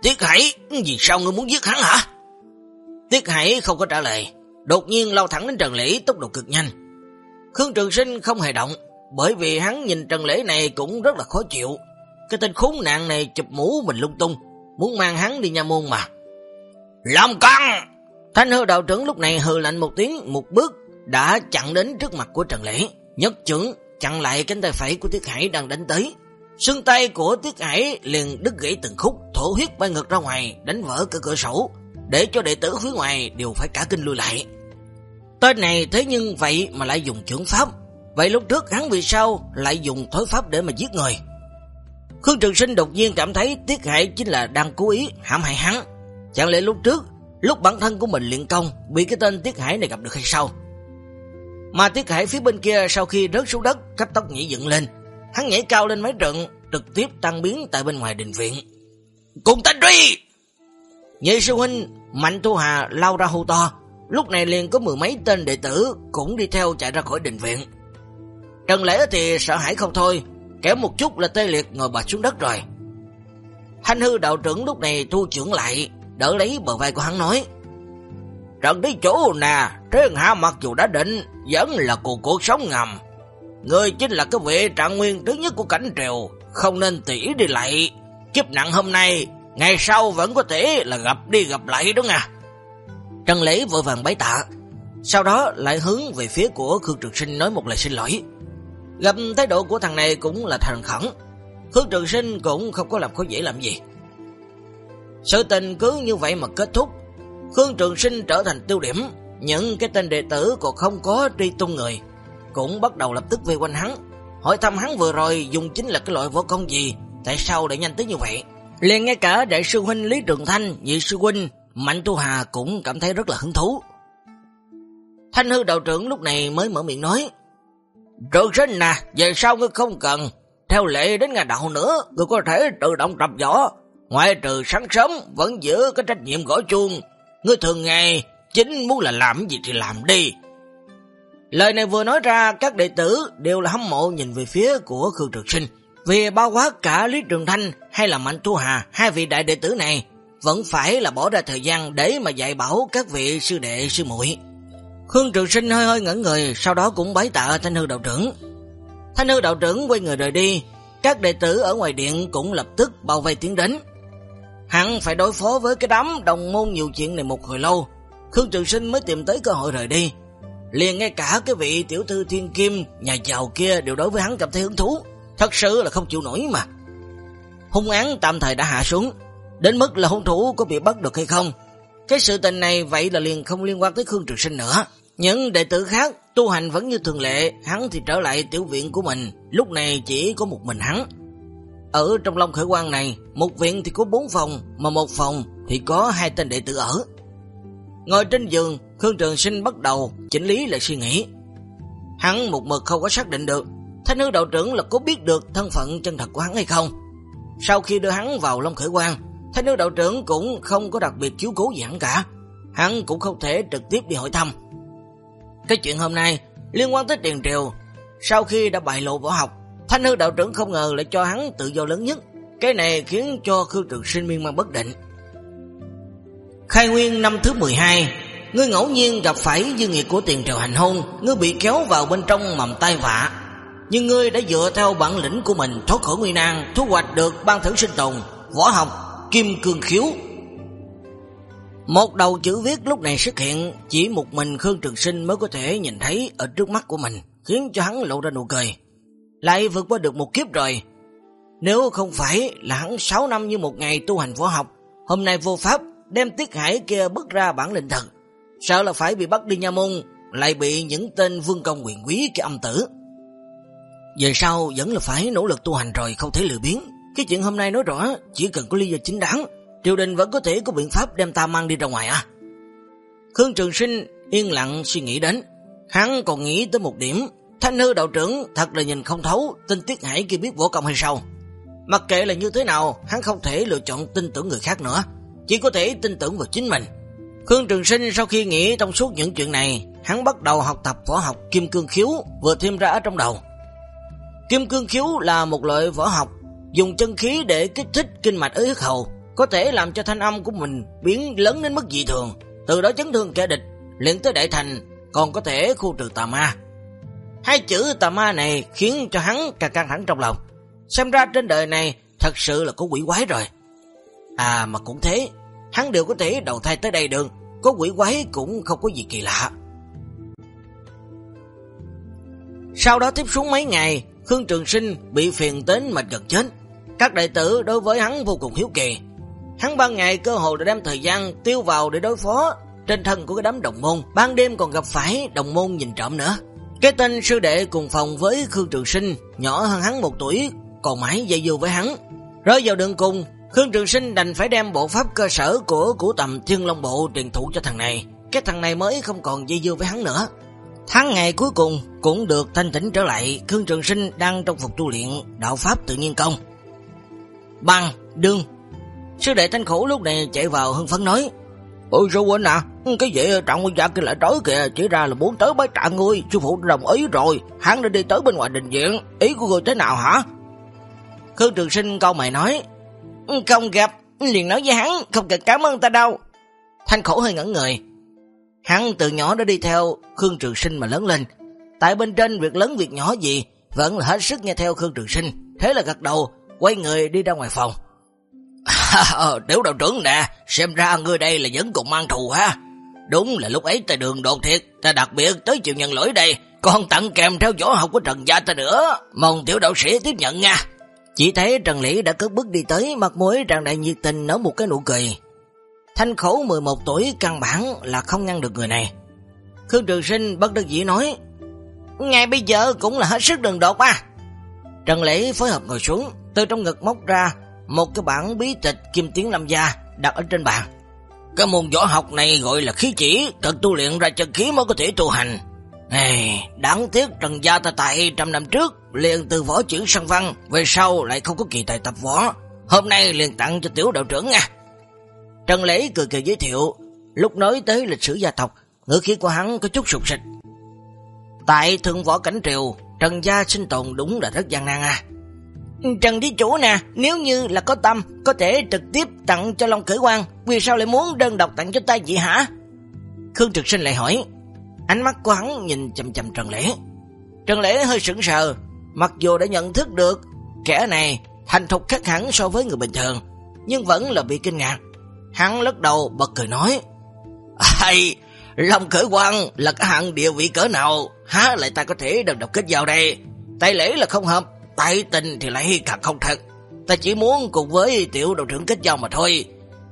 Tiết Hải, vì sao ngươi muốn giết hắn hả? Tiết Hải không có trả lời, đột nhiên lao thẳng đến Trần Lễ tốc độ cực nhanh. Khương Trường Sinh không hề động, bởi vì hắn nhìn Trần Lễ này cũng rất là khó chịu. Cái tên khốn nạn này chụp mũ mình lung tung, muốn mang hắn đi nha môn mà. Làm căng! Thanh hư đạo trưởng lúc này hừ lạnh một tiếng, một bước đã chặn đến trước mặt của Trần Lễ, nhất trưởng chặn lại cánh tay phải của Tiết Hải đang đánh tới. Sưng tay của Tiết Hải liền đứt gãy từng khúc, thổ huyết bay ngược ra ngoài, đánh vỡ cửa cửa sổ, để cho đệ tử phía ngoài đều phải cả kinh lùi lại. Tên này thế nhưng vậy mà lại dùng trưởng pháp, vậy lúc trước hắn vì sao lại dùng thối pháp để mà giết người? Khương Trường Sinh đột nhiên cảm thấy Tiết Hải chính là đang cố ý hãm hại hắn. Chẳng lẽ lúc trước, lúc bản thân của mình luyện công, bị cái tên Tiết Hải này gặp được hay sao? Mà Tiết Hải phía bên kia sau khi rớt xuống đất, cấp tóc nhảy dựng lên. Hắn nhảy cao lên mấy trận, trực tiếp tăng biến tại bên ngoài đình viện. Cùng ta truy! Nhị sư huynh, Mạnh thu Hà lao ra hô to. Lúc này liền có mười mấy tên đệ tử cũng đi theo chạy ra khỏi đình viện. Trần Lễ thì sợ hãi không thôi, kéo một chút là tê liệt ngồi bạch xuống đất rồi. Thanh hư đạo trưởng lúc này thu trưởng lại, đỡ lấy bờ vai của hắn nói. Trận đi chỗ nè, trên Hạ mặc dù đã định, vẫn là cuộc cuộc sống ngầm. Ngươi chính là cái vị trạng nguyên thứ nhất của cảnh triều, không nên tỉ đi lại. Kiếp nặng hôm nay, ngày sau vẫn có thể là gặp đi gặp lại đúng nha Trần Lễ vội vàng bái tạ, sau đó lại hướng về phía của Khương Trường Sinh nói một lời xin lỗi. Gặp thái độ của thằng này cũng là thành khẩn, Khương Trường Sinh cũng không có làm khó dễ làm gì. Sự tình cứ như vậy mà kết thúc, Khương Trường Sinh trở thành tiêu điểm, những cái tên đệ tử còn không có đi tung người, cũng bắt đầu lập tức vây quanh hắn, hỏi thăm hắn vừa rồi dùng chính là cái loại võ công gì, tại sao lại nhanh tới như vậy. Liền ngay cả đại sư huynh Lý Trường Thanh, nhị sư huynh Mạnh Tu Hà cũng cảm thấy rất là hứng thú. Thanh hư đạo trưởng lúc này mới mở miệng nói, Trường sinh nè, về sau ngươi không cần, theo lệ đến ngày đạo nữa, ngươi có thể tự động tập võ, ngoại trừ sáng sớm vẫn giữ cái trách nhiệm gõ chuông, ngươi thường ngày chính muốn là làm gì thì làm đi. Lời này vừa nói ra, các đệ tử đều là hâm mộ nhìn về phía của Khương Trường Sinh. Vì bao quát cả Lý Trường Thanh hay là Mạnh Thu Hà, hai vị đại đệ tử này, vẫn phải là bỏ ra thời gian để mà dạy bảo các vị sư đệ sư muội. Khương Trường Sinh hơi hơi ngẩn người, sau đó cũng bái tạ Thanh Hư Đạo Trưởng. Thanh Hư Đạo Trưởng quay người rời đi, các đệ tử ở ngoài điện cũng lập tức bao vây tiến đến. Hắn phải đối phó với cái đám đồng môn nhiều chuyện này một hồi lâu, Khương Trường Sinh mới tìm tới cơ hội rời đi. Liền ngay cả cái vị tiểu thư thiên kim, nhà giàu kia đều đối với hắn cảm thấy hứng thú, thật sự là không chịu nổi mà. Hung án tạm thời đã hạ xuống, đến mức là hung thủ có bị bắt được hay không. Cái sự tình này vậy là liền không liên quan tới Khương Trường Sinh nữa. Những đệ tử khác tu hành vẫn như thường lệ, hắn thì trở lại tiểu viện của mình, lúc này chỉ có một mình hắn. Ở trong Long Khởi Quan này, một viện thì có bốn phòng, mà một phòng thì có hai tên đệ tử ở. Ngồi trên giường, Khương Trường Sinh bắt đầu chỉnh lý lại suy nghĩ. Hắn một mực không có xác định được Thanh hư đạo trưởng là có biết được thân phận chân thật của hắn hay không. Sau khi đưa hắn vào Long Khởi Quang, Thanh hư đạo trưởng cũng không có đặc biệt chiếu cố gì hắn cả. Hắn cũng không thể trực tiếp đi hỏi thăm. Cái chuyện hôm nay liên quan tới tiền triều, sau khi đã bại lộ võ học, Thanh hư đạo trưởng không ngờ lại cho hắn tự do lớn nhất. Cái này khiến cho Khương Trường Sinh miên man bất định. Khai nguyên năm thứ 12 Ngươi ngẫu nhiên gặp phải dư nghiệt của tiền triều hành hôn, Ngươi bị kéo vào bên trong mầm tai vạ. Nhưng ngươi đã dựa theo bản lĩnh của mình Thoát khỏi nguy nan, Thu hoạch được ban thử sinh tồn, Võ học, Kim cương khiếu. Một đầu chữ viết lúc này xuất hiện, Chỉ một mình Khương Trường Sinh mới có thể nhìn thấy Ở trước mắt của mình, Khiến cho hắn lộ ra nụ cười. Lại vượt qua được một kiếp rồi. Nếu không phải là hắn 6 năm như một ngày tu hành võ học, Hôm nay vô pháp đem Tiết Hải kia bước ra bản lĩnh thật. Sợ là phải bị bắt đi nha môn, lại bị những tên vương công quyền quý cái âm tử. Về sau vẫn là phải nỗ lực tu hành rồi không thể lười biến. Cái chuyện hôm nay nói rõ chỉ cần có lý do chính đáng, triều đình vẫn có thể có biện pháp đem ta mang đi ra ngoài à. Khương Trường Sinh yên lặng suy nghĩ đến. Hắn còn nghĩ tới một điểm, thanh hư đạo trưởng thật là nhìn không thấu tin Tiết Hải kia biết võ công hay sao. Mặc kệ là như thế nào, hắn không thể lựa chọn tin tưởng người khác nữa chỉ có thể tin tưởng vào chính mình. Khương Trường Sinh sau khi nghĩ trong suốt những chuyện này, hắn bắt đầu học tập võ học Kim Cương Khiếu vừa thêm ra ở trong đầu. Kim Cương Khiếu là một loại võ học dùng chân khí để kích thích kinh mạch ở huyết hầu, có thể làm cho thanh âm của mình biến lớn đến mức dị thường, từ đó chấn thương kẻ địch, luyện tới đại thành, còn có thể khu trừ tà ma. Hai chữ tà ma này khiến cho hắn càng căng thẳng trong lòng. Xem ra trên đời này thật sự là có quỷ quái rồi. À mà cũng thế, hắn đều có thể đầu thai tới đây được, có quỷ quái cũng không có gì kỳ lạ. Sau đó tiếp xuống mấy ngày, Khương Trường Sinh bị phiền đến mệt gần chết. Các đệ tử đối với hắn vô cùng hiếu kỳ. Hắn ban ngày cơ hội đã đem thời gian tiêu vào để đối phó trên thân của cái đám đồng môn, ban đêm còn gặp phải đồng môn nhìn trộm nữa. Cái tên sư đệ cùng phòng với Khương Trường Sinh, nhỏ hơn hắn một tuổi, còn mãi dây dưa với hắn. Rơi vào đường cùng, Khương Trường Sinh đành phải đem bộ pháp cơ sở của củ tầm thiên long bộ truyền thủ cho thằng này. Cái thằng này mới không còn dây dưa với hắn nữa. Tháng ngày cuối cùng cũng được thanh tĩnh trở lại, Khương Trường Sinh đang trong phục tu luyện đạo pháp tự nhiên công. Bằng, đương. Sư đệ thanh khổ lúc này chạy vào hưng phấn nói, Ôi sư huynh à, cái gì trọng nguyên gia kia lại trói kìa, chỉ ra là muốn tới bái trạng ngươi, sư phụ đồng ý rồi, hắn đã đi tới bên ngoài đình viện, ý của ngươi thế nào hả? Khương Trường Sinh câu mày nói, không gặp, liền nói với hắn, không cần cảm ơn ta đâu. Thanh khổ hơi ngẩn người. Hắn từ nhỏ đã đi theo Khương Trường Sinh mà lớn lên. Tại bên trên việc lớn việc nhỏ gì, vẫn là hết sức nghe theo Khương Trường Sinh. Thế là gật đầu, quay người đi ra ngoài phòng. <laughs> Ờ, tiểu đạo trưởng nè, xem ra ngươi đây là vẫn còn mang thù ha. Đúng là lúc ấy ta đường đột thiệt, ta đặc biệt tới chịu nhận lỗi đây, còn tặng kèm theo võ học của Trần Gia ta nữa. Mong tiểu đạo sĩ tiếp nhận nha. Chỉ thấy Trần Lễ đã cất bước đi tới, mặt mũi tràn đầy nhiệt tình nở một cái nụ cười. Thanh khẩu 11 tuổi căn bản là không ngăn được người này. Khương Trường Sinh bất đắc dĩ nói, Ngay bây giờ cũng là hết sức đường đột à. Trần Lễ phối hợp ngồi xuống, từ trong ngực móc ra một cái bản bí tịch kim tiếng lâm gia đặt ở trên bàn. Cái môn võ học này gọi là khí chỉ, cần tu luyện ra chân khí mới có thể tu hành. Ê, đáng tiếc Trần Gia ta tại trăm năm trước liền từ võ chuyển sang văn, về sau lại không có kỳ tài tập võ. Hôm nay liền tặng cho tiểu đạo trưởng nha. Trần Lễ cười cười giới thiệu, lúc nói tới lịch sử gia tộc, ngữ khí của hắn có chút sụp sịch. Tại thượng võ cảnh triều, Trần Gia sinh tồn đúng là rất gian nan à. Trần Thí Chủ nè, nếu như là có tâm, có thể trực tiếp tặng cho Long Cửi Quang, vì sao lại muốn đơn độc tặng cho ta vậy hả? Khương Trực Sinh lại hỏi, ánh mắt của hắn nhìn chầm chầm Trần Lễ. Trần Lễ hơi sững sờ, mặc dù đã nhận thức được kẻ này thành thục khác hẳn so với người bình thường, nhưng vẫn là bị kinh ngạc. Hắn lắc đầu bật cười nói, Hay, Long khởi quan là cái hạng địa vị cỡ nào, há lại ta có thể đần độc kết giao đây? Tay lễ là không hợp, tài tình thì lại càng không thật. Ta chỉ muốn cùng với tiểu đầu trưởng kết giao mà thôi.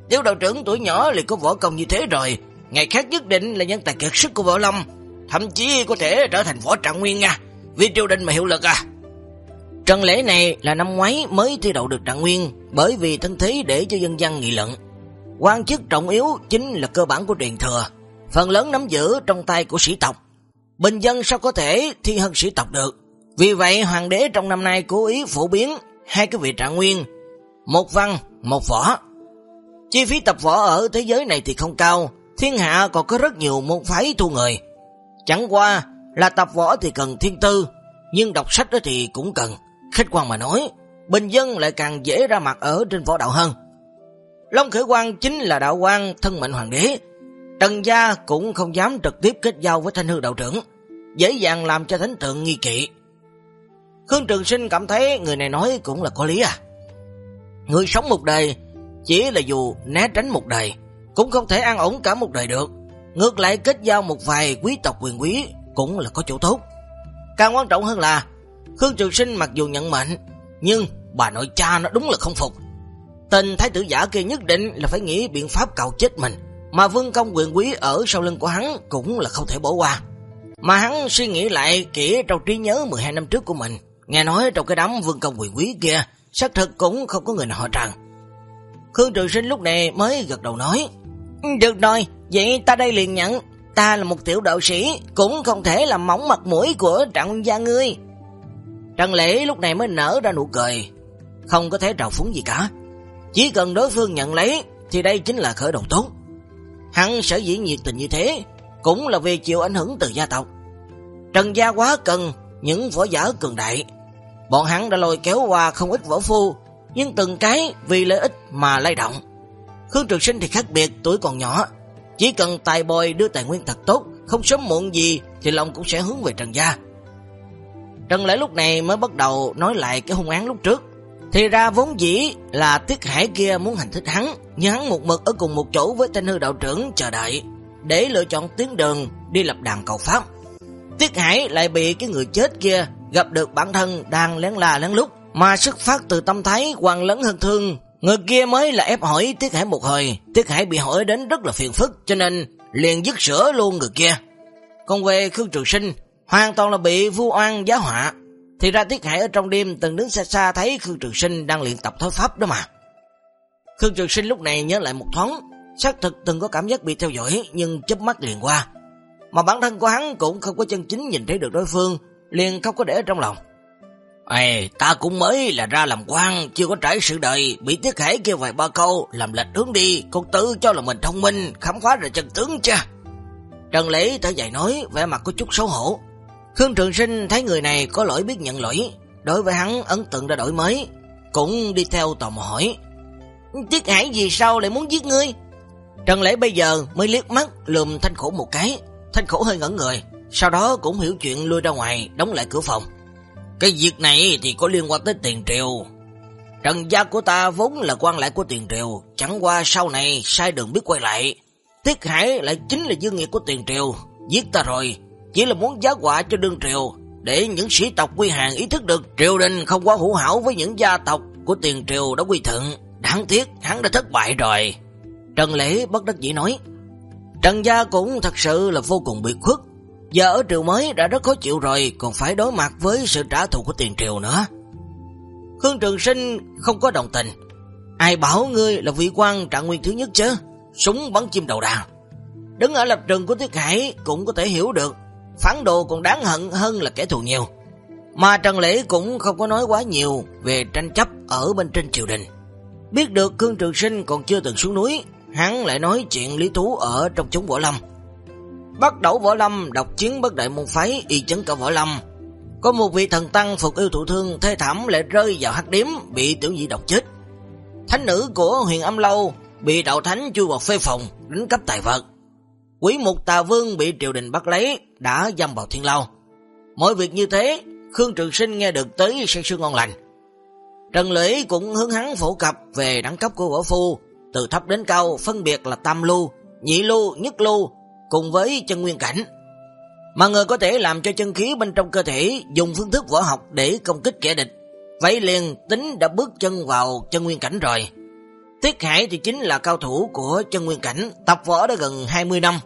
Tiểu đầu trưởng tuổi nhỏ liền có võ công như thế rồi. Ngày khác nhất định là nhân tài kiệt sức của võ lâm. Thậm chí có thể trở thành võ trạng nguyên nha. Vì triều đình mà hiệu lực à. Trần lễ này là năm ngoái mới thi đậu được trạng nguyên bởi vì thân thế để cho dân dân nghị luận. quan chức trọng yếu chính là cơ bản của truyền thừa. Phần lớn nắm giữ trong tay của sĩ tộc. Bình dân sao có thể thi hơn sĩ tộc được. Vì vậy hoàng đế trong năm nay cố ý phổ biến hai cái vị trạng nguyên, một văn, một võ. Chi phí tập võ ở thế giới này thì không cao, thiên hạ còn có rất nhiều môn phái thu người. Chẳng qua là tập võ thì cần thiên tư, nhưng đọc sách đó thì cũng cần. Khách quan mà nói, bình dân lại càng dễ ra mặt ở trên võ đạo hơn. Long Khởi Quang chính là đạo quan thân mệnh hoàng đế. Trần gia cũng không dám trực tiếp kết giao với thanh hư đạo trưởng, dễ dàng làm cho thánh tượng nghi kỵ. Khương Trường Sinh cảm thấy người này nói cũng là có lý à. Người sống một đời, chỉ là dù né tránh một đời, cũng không thể an ổn cả một đời được. Ngược lại kết giao một vài quý tộc quyền quý cũng là có chỗ tốt. Càng quan trọng hơn là, Khương Trường Sinh mặc dù nhận mệnh, nhưng bà nội cha nó đúng là không phục. Tình thái tử giả kia nhất định là phải nghĩ biện pháp cạo chết mình, mà vương công quyền quý ở sau lưng của hắn cũng là không thể bỏ qua. Mà hắn suy nghĩ lại kỹ trong trí nhớ 12 năm trước của mình, Nghe nói trong cái đám vương công quyền quý kia, xác thực cũng không có người nào họ trần. Khương Trường Sinh lúc này mới gật đầu nói, Được rồi, vậy ta đây liền nhận, ta là một tiểu đạo sĩ, cũng không thể làm mỏng mặt mũi của trạng gia ngươi. Trần Lễ lúc này mới nở ra nụ cười, không có thể trào phúng gì cả. Chỉ cần đối phương nhận lấy, thì đây chính là khởi đầu tốt. Hắn sở dĩ nhiệt tình như thế, cũng là vì chịu ảnh hưởng từ gia tộc. Trần gia quá cần những võ giả cường đại, Bọn hắn đã lôi kéo qua không ít võ phu, nhưng từng cái vì lợi ích mà lay động. Khương Trường Sinh thì khác biệt, tuổi còn nhỏ. Chỉ cần tài bồi đưa tài nguyên thật tốt, không sớm muộn gì thì lòng cũng sẽ hướng về Trần Gia. Trần Lễ lúc này mới bắt đầu nói lại cái hung án lúc trước. Thì ra vốn dĩ là Tiết Hải kia muốn hành thích hắn, nhưng hắn một mực ở cùng một chỗ với tên hư đạo trưởng chờ đợi, để lựa chọn tuyến đường đi lập đàn cầu Pháp. Tiết Hải lại bị cái người chết kia gặp được bản thân đang lén la lén lúc, mà xuất phát từ tâm thái hoàng lớn hơn thương. Người kia mới là ép hỏi Tiết Hải một hồi, Tiết Hải bị hỏi đến rất là phiền phức, cho nên liền dứt sữa luôn người kia. Còn về Khương Trường Sinh, hoàn toàn là bị vu oan giá họa. Thì ra Tiết Hải ở trong đêm từng đứng xa xa thấy Khương Trường Sinh đang luyện tập thói pháp đó mà. Khương Trường Sinh lúc này nhớ lại một thoáng, xác thực từng có cảm giác bị theo dõi nhưng chớp mắt liền qua. Mà bản thân của hắn cũng không có chân chính nhìn thấy được đối phương, liền không có để ở trong lòng. Ê, ta cũng mới là ra làm quan, chưa có trải sự đời, bị Tiết Hải kêu vài ba câu, làm lệch hướng đi, con tự cho là mình thông minh, khám phá ra chân tướng cha. Trần Lễ thở dài nói, vẻ mặt có chút xấu hổ. Khương Trường Sinh thấy người này có lỗi biết nhận lỗi, đối với hắn ấn tượng đã đổi mới, cũng đi theo tò mò hỏi. Tiết Hải vì sao lại muốn giết ngươi? Trần Lễ bây giờ mới liếc mắt lùm Thanh Khổ một cái, Thanh Khổ hơi ngẩn người, sau đó cũng hiểu chuyện lui ra ngoài, đóng lại cửa phòng. Cái việc này thì có liên quan tới tiền triều. Trần gia của ta vốn là quan lại của tiền triều, chẳng qua sau này sai đường biết quay lại. Tiết Hải lại chính là dương nghiệp của tiền triều, giết ta rồi, chỉ là muốn giá họa cho đương triều, để những sĩ tộc quy hàng ý thức được triều đình không quá hữu hảo với những gia tộc của tiền triều đã quy thượng. Đáng tiếc, hắn đã thất bại rồi. Trần Lễ bất đắc dĩ nói, Trần gia cũng thật sự là vô cùng bị khuất, Giờ ở triều mới đã rất khó chịu rồi, còn phải đối mặt với sự trả thù của tiền triều nữa. Khương Trường Sinh không có đồng tình. Ai bảo ngươi là vị quan trạng nguyên thứ nhất chứ? Súng bắn chim đầu đàn. Đứng ở lập trường của Thiết Hải cũng có thể hiểu được. Phản đồ còn đáng hận hơn là kẻ thù nhiều. Mà Trần Lễ cũng không có nói quá nhiều về tranh chấp ở bên trên triều đình. Biết được Khương Trường Sinh còn chưa từng xuống núi, hắn lại nói chuyện lý thú ở trong chúng võ lâm. Bắt đầu võ lâm độc chiến bất đại môn phái y chấn cả võ lâm. Có một vị thần tăng phục yêu thụ thương thê thảm lại rơi vào hắc điếm bị tiểu dị độc chết. Thánh nữ của huyền âm lâu bị đạo thánh chui vào phê phòng đánh cấp tài vật. Quỷ mục tà vương bị triều đình bắt lấy đã dâm vào thiên lao. Mọi việc như thế Khương Trường Sinh nghe được tới say sương ngon lành. Trần Lễ cũng hướng hắn phổ cập về đẳng cấp của võ phu, từ thấp đến cao phân biệt là tam lưu, nhị lưu, nhất lưu, cùng với chân nguyên cảnh. Mà người có thể làm cho chân khí bên trong cơ thể dùng phương thức võ học để công kích kẻ địch. Vậy liền tính đã bước chân vào chân nguyên cảnh rồi. Tiết Hải thì chính là cao thủ của chân nguyên cảnh, tập võ đã gần 20 năm.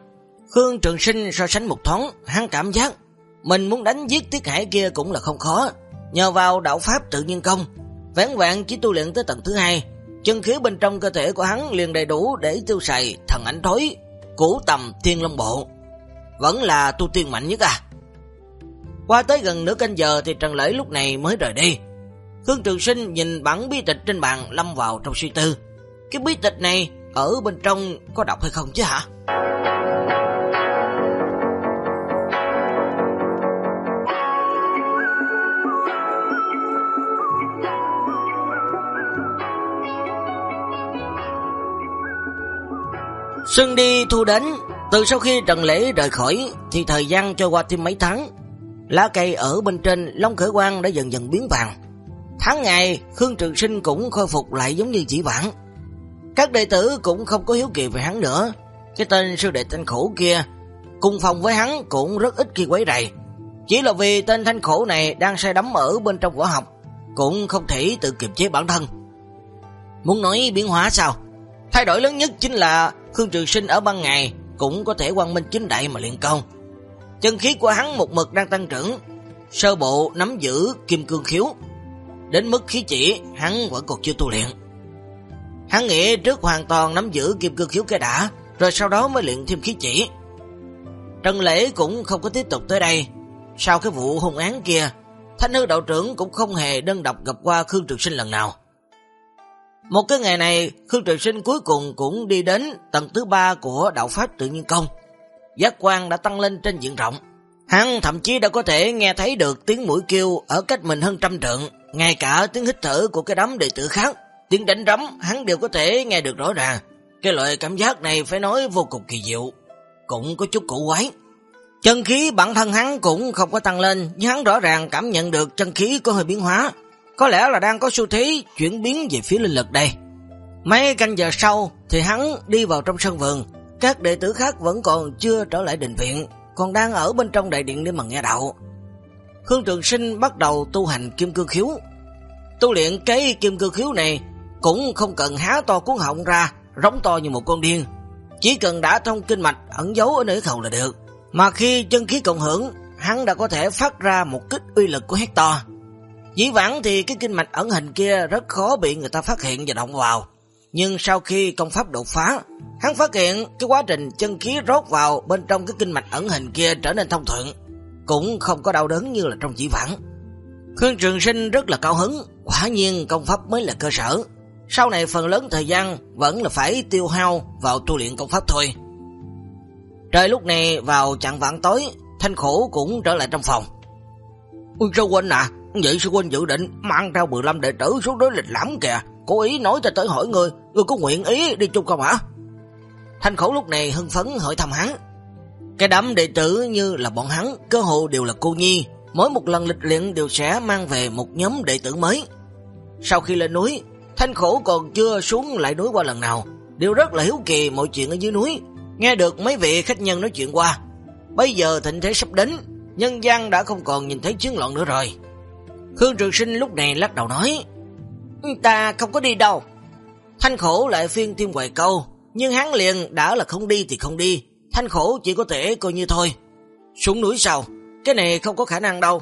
Khương Trường Sinh so sánh một thoáng, hắn cảm giác mình muốn đánh giết Tiết Hải kia cũng là không khó. Nhờ vào đạo pháp tự nhiên công, ván vạn chỉ tu luyện tới tầng thứ hai, chân khí bên trong cơ thể của hắn liền đầy đủ để tiêu xài thần ảnh thối, củ tầm thiên long bộ. Vẫn là tu tiên mạnh nhất à. Qua tới gần nửa canh giờ thì Trần Lễ lúc này mới rời đi. Khương Trường Sinh nhìn bản bi tịch trên bàn lâm vào trong suy tư. Cái bí tịch này ở bên trong có đọc hay không chứ hả? Xuân đi thu đến, từ sau khi Trần Lễ rời khỏi thì thời gian trôi qua thêm mấy tháng. Lá cây ở bên trên Long Khởi Quang đã dần dần biến vàng. Tháng ngày, Khương Trường Sinh cũng khôi phục lại giống như chỉ vãng. Các đệ tử cũng không có hiếu kỳ về hắn nữa. Cái tên sư đệ thanh khổ kia, cùng phòng với hắn cũng rất ít khi quấy rầy. Chỉ là vì tên thanh khổ này đang say đắm ở bên trong võ học, cũng không thể tự kiềm chế bản thân. Muốn nói biến hóa sao? Thay đổi lớn nhất chính là Khương Trường Sinh ở ban ngày cũng có thể quang minh chính đại mà luyện công. Chân khí của hắn một mực đang tăng trưởng, sơ bộ nắm giữ kim cương khiếu. Đến mức khí chỉ, hắn vẫn còn chưa tu luyện. Hắn nghĩ trước hoàn toàn nắm giữ kim cương khiếu cái đã, rồi sau đó mới luyện thêm khí chỉ. Trần Lễ cũng không có tiếp tục tới đây. Sau cái vụ hung án kia, Thanh hư đạo trưởng cũng không hề đơn độc gặp qua Khương Trực Sinh lần nào. Một cái ngày này, Khương Trực Sinh cuối cùng cũng đi đến tầng thứ ba của đạo pháp tự nhiên công. Giác quan đã tăng lên trên diện rộng. Hắn thậm chí đã có thể nghe thấy được tiếng mũi kêu ở cách mình hơn trăm trượng, ngay cả tiếng hít thở của cái đám đệ tử khác. Tiếng đánh rắm hắn đều có thể nghe được rõ ràng. Cái loại cảm giác này phải nói vô cùng kỳ diệu, cũng có chút cổ quái. Chân khí bản thân hắn cũng không có tăng lên, nhưng hắn rõ ràng cảm nhận được chân khí có hơi biến hóa. có lẽ là đang có xu thế chuyển biến về phía linh lực đây. Mấy canh giờ sau thì hắn đi vào trong sân vườn, các đệ tử khác vẫn còn chưa trở lại đình viện, còn đang ở bên trong đại điện để mà nghe đạo. Khương Trường Sinh bắt đầu tu hành kim cương khiếu. Tu luyện cái kim cương khiếu này cũng không cần há to cuốn họng ra, rống to như một con điên. Chỉ cần đã thông kinh mạch ẩn giấu ở nơi khẩu là được. Mà khi chân khí cộng hưởng, hắn đã có thể phát ra một kích uy lực của hét to. Dĩ vãng thì cái kinh mạch ẩn hình kia rất khó bị người ta phát hiện và động vào. Nhưng sau khi công pháp đột phá, hắn phát hiện cái quá trình chân khí rót vào bên trong cái kinh mạch ẩn hình kia trở nên thông thuận, cũng không có đau đớn như là trong dĩ vãng. Khương Trường Sinh rất là cao hứng, quả nhiên công pháp mới là cơ sở. Sau này phần lớn thời gian vẫn là phải tiêu hao vào tu luyện công pháp thôi. Trời lúc này vào chặng vạn tối, thanh khổ cũng trở lại trong phòng. Ui sư huynh à, vậy sư huynh dự định mang theo 15 đệ tử xuống đối lịch lãm kìa. Cố ý nói cho tới hỏi người, người có nguyện ý đi chung không hả? Thanh khổ lúc này hưng phấn hỏi thăm hắn. Cái đám đệ tử như là bọn hắn, cơ hồ đều là cô nhi. Mỗi một lần lịch luyện đều sẽ mang về một nhóm đệ tử mới. Sau khi lên núi, Thanh khổ còn chưa xuống lại núi qua lần nào. Đều rất là hiếu kỳ mọi chuyện ở dưới núi. Nghe được mấy vị khách nhân nói chuyện qua. Bây giờ thịnh thế sắp đến, nhân gian đã không còn nhìn thấy chiến loạn nữa rồi. Khương Trường Sinh lúc này lắc đầu nói, Ta không có đi đâu. Thanh khổ lại phiên thêm quầy câu, nhưng hắn liền đã là không đi thì không đi. Thanh khổ chỉ có thể coi như thôi. Xuống núi sao? Cái này không có khả năng đâu.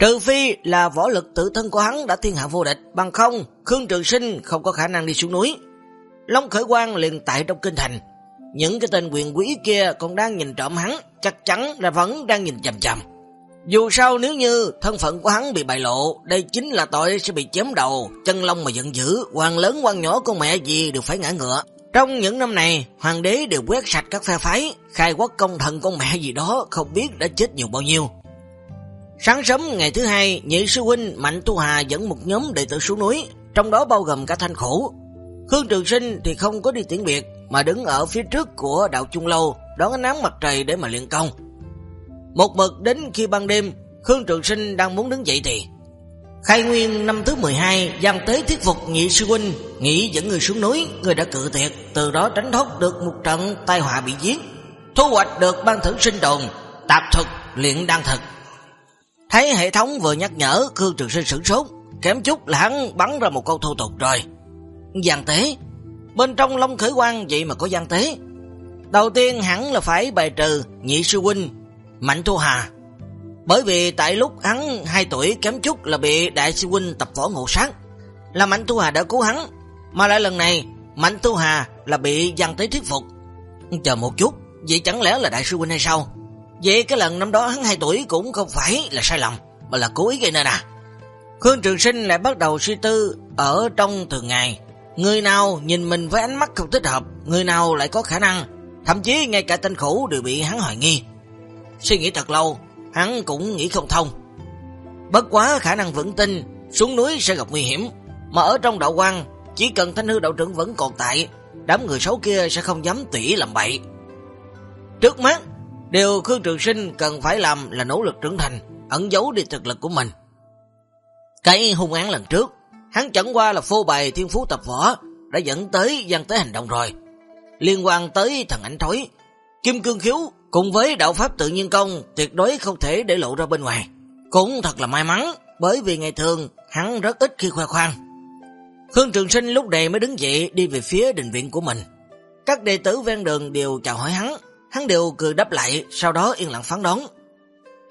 Trừ phi là võ lực tự thân của hắn đã thiên hạ vô địch, bằng không, Khương Trường Sinh không có khả năng đi xuống núi. Long Khởi Quang liền tại trong kinh thành. Những cái tên quyền quý kia còn đang nhìn trộm hắn, chắc chắn là vẫn đang nhìn chầm chầm. Dù sao nếu như thân phận của hắn bị bại lộ, đây chính là tội sẽ bị chém đầu, chân lông mà giận dữ, hoàng lớn quan nhỏ con mẹ gì đều phải ngã ngựa. Trong những năm này, hoàng đế đều quét sạch các phe phái, khai quốc công thần con mẹ gì đó không biết đã chết nhiều bao nhiêu. Sáng sớm ngày thứ hai, nhị sư huynh Mạnh Tu Hà dẫn một nhóm đệ tử xuống núi, trong đó bao gồm cả thanh khổ. Khương Trường Sinh thì không có đi tiễn biệt, mà đứng ở phía trước của đạo Trung Lâu, đón ánh nắng mặt trời để mà luyện công. Một mực đến khi ban đêm, Khương Trường Sinh đang muốn đứng dậy thì Khai nguyên năm thứ 12, Giang Tế thuyết phục nhị sư huynh, nghĩ dẫn người xuống núi, người đã cự tuyệt, từ đó tránh thoát được một trận tai họa bị giết, thu hoạch được ban thử sinh đồn, tạp thực, luyện đan thực. Thấy hệ thống vừa nhắc nhở, Khương Trường Sinh sửng sốt, kém chút là hắn bắn ra một câu thô tục rồi. Giang Tế, bên trong Long Khởi quan vậy mà có Giang Tế. Đầu tiên hắn là phải bài trừ nhị sư huynh, Mạnh Thu Hà, bởi vì tại lúc hắn 2 tuổi kém chút là bị đại sư huynh tập võ ngộ sát, là Mạnh thu Hà đã cứu hắn, mà lại lần này Mạnh thu Hà là bị Giang Tế thuyết phục. Chờ một chút, vậy chẳng lẽ là đại sư huynh hay sao? Vậy cái lần năm đó hắn 2 tuổi cũng không phải là sai lầm, mà là cố ý gây nên à. Khương Trường Sinh lại bắt đầu suy tư ở trong thường ngày. Người nào nhìn mình với ánh mắt không thích hợp, người nào lại có khả năng, thậm chí ngay cả tên khủ đều bị hắn hoài nghi. Suy nghĩ thật lâu, hắn cũng nghĩ không thông. Bất quá khả năng vững tin, xuống núi sẽ gặp nguy hiểm, mà ở trong đạo quan, chỉ cần thanh hư đạo trưởng vẫn còn tại, đám người xấu kia sẽ không dám tỉ làm bậy. Trước mắt, điều Khương Trường Sinh cần phải làm là nỗ lực trưởng thành, ẩn giấu đi thực lực của mình. Cái hung án lần trước, hắn chẳng qua là phô bày thiên phú tập võ, đã dẫn tới gian tới hành động rồi. Liên quan tới thần ảnh thối, Kim Cương Khiếu cùng với đạo pháp tự nhiên công tuyệt đối không thể để lộ ra bên ngoài. Cũng thật là may mắn, bởi vì ngày thường hắn rất ít khi khoe khoang. Khương Trường Sinh lúc này mới đứng dậy đi về phía đình viện của mình. Các đệ tử ven đường đều chào hỏi hắn, hắn đều cười đáp lại, sau đó yên lặng phán đón.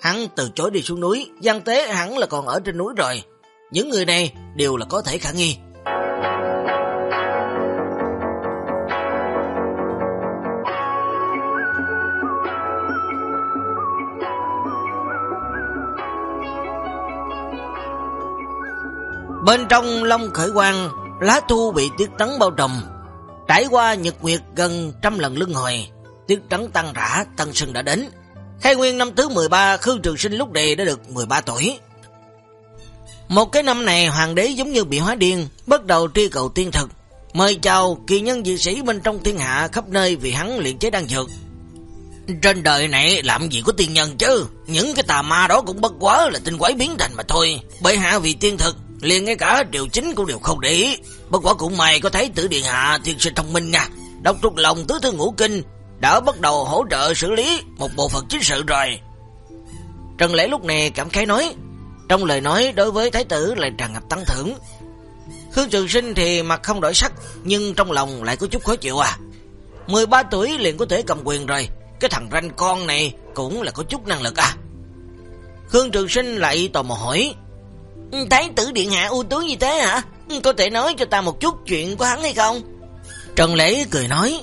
Hắn từ chối đi xuống núi, gian tế hắn là còn ở trên núi rồi. Những người này đều là có thể khả nghi. Bên trong Long Khởi Quang, lá thu bị tuyết trắng bao trùm, trải qua nhật nguyệt gần trăm lần lưng hồi, tiết trắng tăng rã, tân sân đã đến. Khai nguyên năm thứ 13, Khương Trường Sinh lúc đề đã được 13 tuổi. Một cái năm này, hoàng đế giống như bị hóa điên, bắt đầu tri cầu tiên thực, mời chào kỳ nhân dị sĩ bên trong thiên hạ khắp nơi vì hắn luyện chế đan dược. Trên đời này làm gì có tiên nhân chứ, những cái tà ma đó cũng bất quá là tinh quái biến thành mà thôi. Bởi hạ vì tiên thực, liền ngay cả điều chính cũng đều không để ý. Bất quả cũng mày có thấy tử điện hạ thiên sinh thông minh nha. đọc trục lòng tứ thư ngũ kinh đã bắt đầu hỗ trợ xử lý một bộ phận chính sự rồi. Trần Lễ lúc này cảm khái nói, trong lời nói đối với thái tử lại tràn ngập tăng thưởng. Khương Trường Sinh thì mặt không đổi sắc, nhưng trong lòng lại có chút khó chịu à. 13 tuổi liền có thể cầm quyền rồi, cái thằng ranh con này cũng là có chút năng lực à. Khương Trường Sinh lại tò mò hỏi, Thái tử điện hạ ưu tú như thế hả? Có thể nói cho ta một chút chuyện của hắn hay không? Trần Lễ cười nói,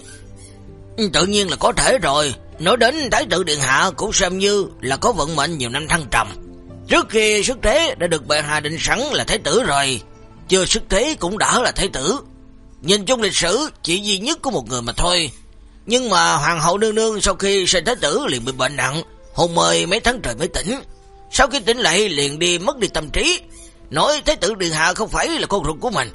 Tự nhiên là có thể rồi, nói đến thái tử điện hạ cũng xem như là có vận mệnh nhiều năm thăng trầm. Trước khi xuất thế đã được bệ hạ định sẵn là thái tử rồi, chưa xuất thế cũng đã là thái tử. Nhìn chung lịch sử chỉ duy nhất của một người mà thôi. Nhưng mà hoàng hậu nương nương sau khi sinh thái tử liền bị bệnh nặng, hôn mời mấy tháng trời mới tỉnh. Sau khi tỉnh lại liền đi mất đi tâm trí, nói thái tử điện hạ không phải là con ruột của mình.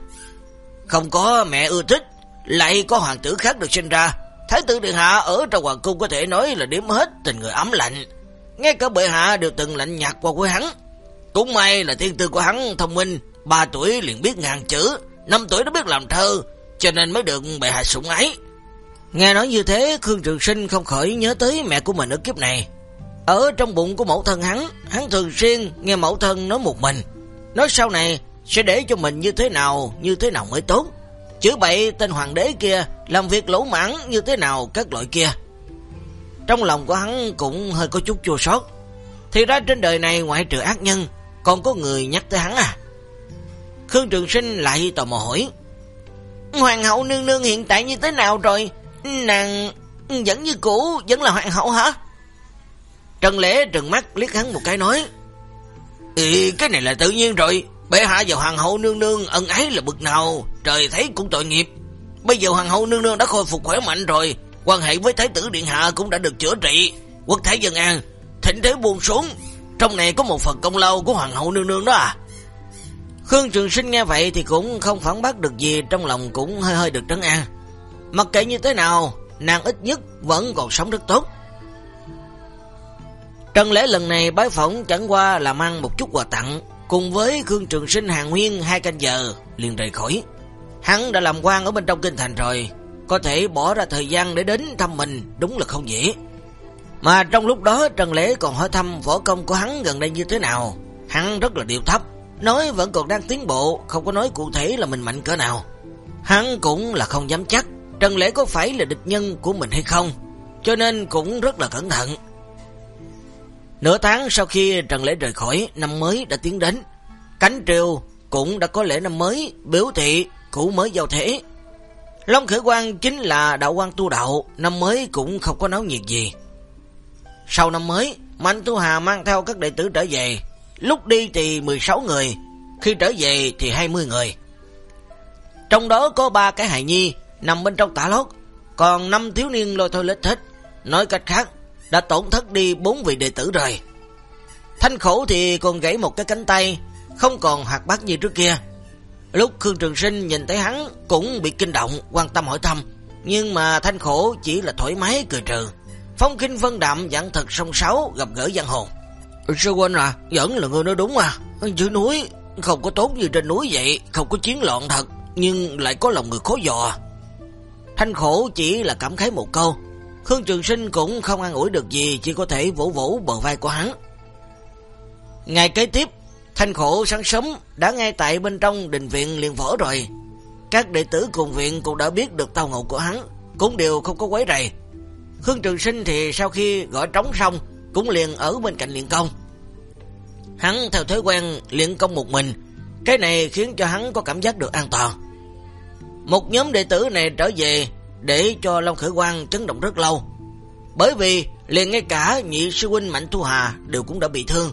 Không có mẹ ưa thích, lại có hoàng tử khác được sinh ra. Thái tử điện hạ ở trong hoàng cung có thể nói là điểm hết tình người ấm lạnh. Ngay cả bệ hạ đều từng lạnh nhạt qua quê hắn. Cũng may là thiên tư của hắn thông minh, 3 tuổi liền biết ngàn chữ, 5 tuổi đã biết làm thơ, cho nên mới được bệ hạ sủng ái. Nghe nói như thế, Khương Trường Sinh không khỏi nhớ tới mẹ của mình ở kiếp này. Ở trong bụng của mẫu thân hắn, hắn thường xuyên nghe mẫu thân nói một mình. Nói sau này sẽ để cho mình như thế nào, như thế nào mới tốt. Chữ bậy tên hoàng đế kia làm việc lỗ mãn như thế nào các loại kia. Trong lòng của hắn cũng hơi có chút chua sót. Thì ra trên đời này ngoại trừ ác nhân, còn có người nhắc tới hắn à. Khương Trường Sinh lại tò mò hỏi. Hoàng hậu nương nương hiện tại như thế nào rồi? Nàng vẫn như cũ, vẫn là hoàng hậu hả? Trần Lễ trừng mắt liếc hắn một cái nói. Ừ, cái này là tự nhiên rồi. Bệ hạ và hoàng hậu nương nương ân ái là bực nào, trời thấy cũng tội nghiệp. Bây giờ hoàng hậu nương nương đã khôi phục khỏe mạnh rồi, quan hệ với thái tử điện hạ cũng đã được chữa trị. Quốc thái dân an, thịnh thế buông xuống, trong này có một phần công lao của hoàng hậu nương nương đó à. Khương Trường Sinh nghe vậy thì cũng không phản bác được gì, trong lòng cũng hơi hơi được trấn an. Mặc kệ như thế nào, nàng ít nhất vẫn còn sống rất tốt. Trần lễ lần này bái phỏng chẳng qua là mang một chút quà tặng, cùng với Khương Trường Sinh hàng nguyên hai canh giờ, liền rời khỏi. Hắn đã làm quan ở bên trong kinh thành rồi, có thể bỏ ra thời gian để đến thăm mình đúng là không dễ. Mà trong lúc đó Trần Lễ còn hỏi thăm võ công của hắn gần đây như thế nào. Hắn rất là điều thấp, nói vẫn còn đang tiến bộ, không có nói cụ thể là mình mạnh cỡ nào. Hắn cũng là không dám chắc Trần Lễ có phải là địch nhân của mình hay không, cho nên cũng rất là cẩn thận. Nửa tháng sau khi Trần Lễ rời khỏi, năm mới đã tiến đến. Cánh triều cũng đã có lễ năm mới, biểu thị cũ mới giao thế. Long Khởi Quang chính là đạo quan tu đạo, năm mới cũng không có náo nhiệt gì. Sau năm mới, Mạnh Tu Hà mang theo các đệ tử trở về. Lúc đi thì 16 người, khi trở về thì 20 người. Trong đó có ba cái hài nhi nằm bên trong tả lót, còn năm thiếu niên lôi thôi lết thích. Nói cách khác, đã tổn thất đi bốn vị đệ tử rồi. Thanh khổ thì còn gãy một cái cánh tay, không còn hoạt bát như trước kia. Lúc Khương Trường Sinh nhìn thấy hắn cũng bị kinh động, quan tâm hỏi thăm, nhưng mà thanh khổ chỉ là thoải mái cười trừ. Phong kinh vân đạm dặn thật sông sáo gặp gỡ giang hồ. Sư huynh à, vẫn là người nói đúng à. Dưới núi không có tốt như trên núi vậy, không có chiến loạn thật, nhưng lại có lòng người khó dò. Thanh khổ chỉ là cảm khái một câu, Khương Trường Sinh cũng không ăn ủi được gì, chỉ có thể vỗ vỗ bờ vai của hắn. Ngày kế tiếp, Thanh khổ sáng sớm đã ngay tại bên trong đình viện liền vỡ rồi. Các đệ tử cùng viện cũng đã biết được tao ngộ của hắn, cũng đều không có quấy rầy. Khương Trường Sinh thì sau khi gọi trống xong, cũng liền ở bên cạnh luyện công. Hắn theo thói quen luyện công một mình, cái này khiến cho hắn có cảm giác được an toàn. Một nhóm đệ tử này trở về để cho Long Khởi Quang chấn động rất lâu. Bởi vì liền ngay cả nhị sư huynh Mạnh Thu Hà đều cũng đã bị thương.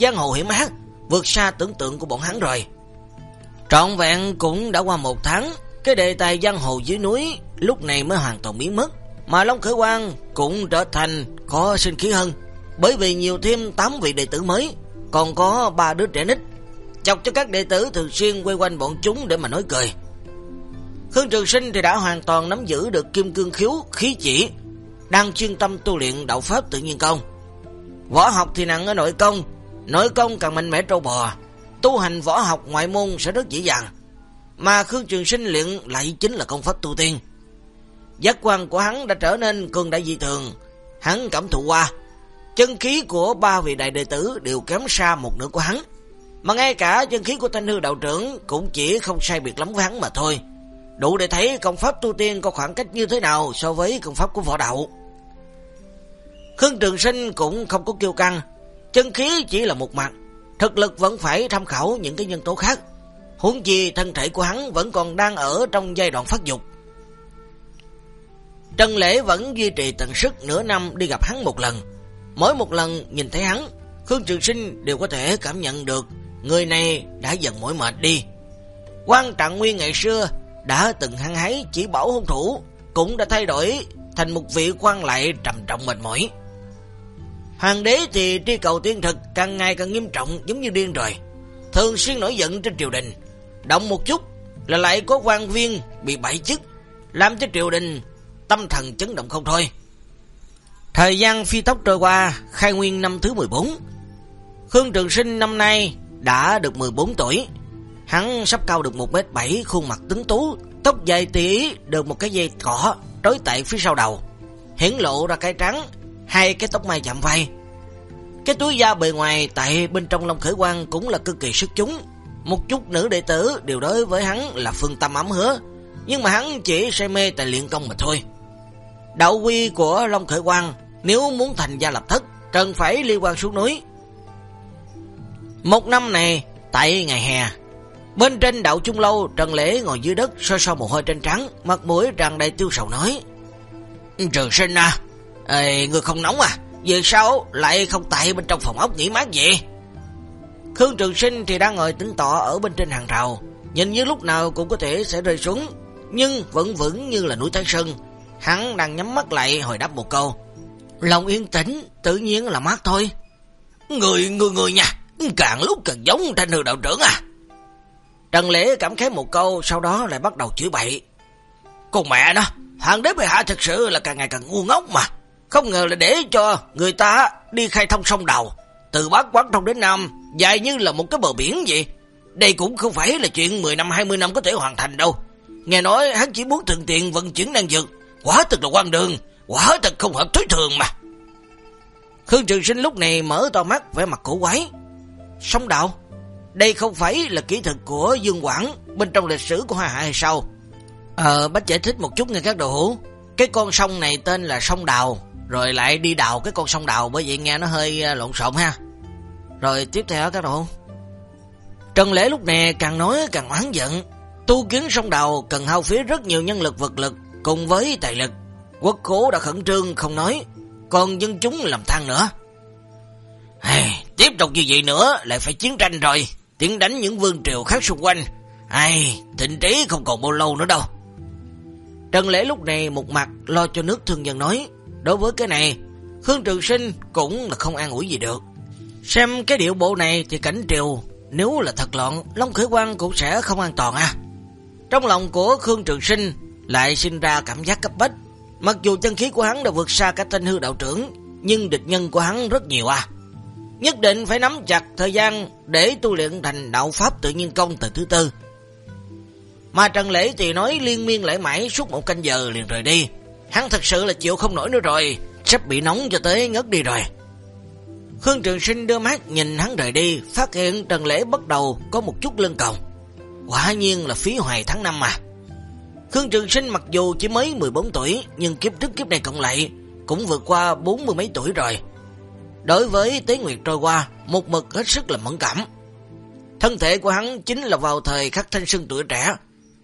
Giang hồ hiểm ác, vượt xa tưởng tượng của bọn hắn rồi. Trọn vẹn cũng đã qua một tháng, cái đề tài giang hồ dưới núi lúc này mới hoàn toàn biến mất. Mà Long Khởi Quang cũng trở thành có sinh khí hơn, bởi vì nhiều thêm 8 vị đệ tử mới, còn có ba đứa trẻ nít, chọc cho các đệ tử thường xuyên quay quanh bọn chúng để mà nói cười. Khương Trường Sinh thì đã hoàn toàn nắm giữ được kim cương khiếu, khí chỉ, đang chuyên tâm tu luyện đạo pháp tự nhiên công. Võ học thì nặng ở nội công, nội công càng mạnh mẽ trâu bò. tu hành võ học ngoại môn sẽ rất dễ dàng, mà Khương Trường Sinh luyện lại chính là công pháp tu tiên. Giác quan của hắn đã trở nên cường đại dị thường, hắn cảm thụ qua, chân khí của ba vị đại đệ tử đều kém xa một nửa của hắn, mà ngay cả chân khí của thanh hư đạo trưởng cũng chỉ không sai biệt lắm với hắn mà thôi. Đủ để thấy công pháp tu tiên có khoảng cách như thế nào so với công pháp của võ đạo. Khương Trường Sinh cũng không có kiêu căng, chân khí chỉ là một mặt, thực lực vẫn phải tham khảo những cái nhân tố khác. Huống chi thân thể của hắn vẫn còn đang ở trong giai đoạn phát dục. Trần Lễ vẫn duy trì tần sức nửa năm đi gặp hắn một lần. Mỗi một lần nhìn thấy hắn, Khương Trường Sinh đều có thể cảm nhận được người này đã dần mỏi mệt đi. Quan Trạng Nguyên ngày xưa đã từng hăng hái chỉ bảo hung thủ, cũng đã thay đổi thành một vị quan lại trầm trọng mệt mỏi. Hoàng đế thì tri cầu tiên thực càng ngày càng nghiêm trọng giống như điên rồi. Thường xuyên nổi giận trên triều đình. Động một chút là lại có quan viên bị bãi chức, làm cho triều đình tâm thần chấn động không thôi. Thời gian phi tốc trôi qua, khai nguyên năm thứ 14. Khương Trường Sinh năm nay đã được 14 tuổi. Hắn sắp cao được 1m7, khuôn mặt tính tú, tóc dài tỉ được một cái dây cỏ trối tại phía sau đầu. Hiển lộ ra cái trắng, hai cái tóc mai chạm vai. Cái túi da bề ngoài tại bên trong Long Khởi Quang cũng là cực kỳ sức chúng. Một chút nữ đệ tử đều đối với hắn là phương tâm ấm hứa, nhưng mà hắn chỉ say mê tại luyện công mà thôi. Đạo quy của Long Khởi Quang nếu muốn thành gia lập thất, cần phải liên quan xuống núi. Một năm này, tại ngày hè, bên trên đạo Trung Lâu, Trần Lễ ngồi dưới đất soi soi mồ hôi trên trắng, mặt mũi tràn đầy tiêu sầu nói. Trường sinh à, Ê, người không nóng à? Vì sao lại không tại bên trong phòng ốc nghỉ mát vậy? Khương Trường Sinh thì đang ngồi tính tọa ở bên trên hàng rào, nhìn như lúc nào cũng có thể sẽ rơi xuống, nhưng vẫn vững như là núi Thái Sơn. Hắn đang nhắm mắt lại hồi đáp một câu. Lòng yên tĩnh, tự nhiên là mát thôi. Người, người, người nha, càng lúc càng giống thanh hư đạo trưởng à. Trần Lễ cảm khái một câu, sau đó lại bắt đầu chửi bậy. Con mẹ nó, hoàng đế bệ hạ thật sự là càng ngày càng ngu ngốc mà. Không ngờ là để cho người ta đi khai thông sông đầu, từ Bắc Quán Thông đến Nam, dài như là một cái bờ biển vậy. Đây cũng không phải là chuyện 10 năm 20 năm có thể hoàn thành đâu. Nghe nói hắn chỉ muốn thường tiện vận chuyển năng dược, quả thực là quan đường, quả thật không hợp thối thường mà. Khương Trường Sinh lúc này mở to mắt vẻ mặt cổ quái. Sông đạo, đây không phải là kỹ thuật của Dương Quảng bên trong lịch sử của Hoa Hạ hay sao? Ờ, bác giải thích một chút nghe các đồ hữu. Cái con sông này tên là sông Đào, rồi lại đi đào cái con sông đào bởi vậy nghe nó hơi à, lộn xộn ha. Rồi tiếp theo các đồ Trần Lễ lúc này càng nói càng oán giận. Tu kiến sông đào cần hao phí rất nhiều nhân lực vật lực cùng với tài lực. Quốc cố đã khẩn trương không nói, còn dân chúng làm than nữa. Hey, tiếp tục như vậy nữa lại phải chiến tranh rồi, tiến đánh những vương triều khác xung quanh. Ai, thịnh trí không còn bao lâu nữa đâu. Trần Lễ lúc này một mặt lo cho nước thương dân nói, Đối với cái này, Khương Trường Sinh cũng là không an ủi gì được. Xem cái điệu bộ này thì cảnh triều, nếu là thật loạn, Long Khởi Quang cũng sẽ không an toàn à. Trong lòng của Khương Trường Sinh lại sinh ra cảm giác cấp bách. Mặc dù chân khí của hắn đã vượt xa cả thanh hư đạo trưởng, nhưng địch nhân của hắn rất nhiều à. Nhất định phải nắm chặt thời gian để tu luyện thành đạo pháp tự nhiên công từ thứ tư. Mà Trần Lễ thì nói liên miên lại mãi suốt một canh giờ liền rời đi. Hắn thật sự là chịu không nổi nữa rồi, sắp bị nóng cho tới ngất đi rồi. Khương Trường Sinh đưa mắt nhìn hắn rời đi, phát hiện Trần Lễ bắt đầu có một chút lưng cầu. Quả nhiên là phí hoài tháng năm mà. Khương Trường Sinh mặc dù chỉ mới 14 tuổi, nhưng kiếp trước kiếp này cộng lại cũng vượt qua 40 mấy tuổi rồi. Đối với Tế Nguyệt trôi qua, một mực hết sức là mẫn cảm. Thân thể của hắn chính là vào thời khắc thanh xuân tuổi trẻ,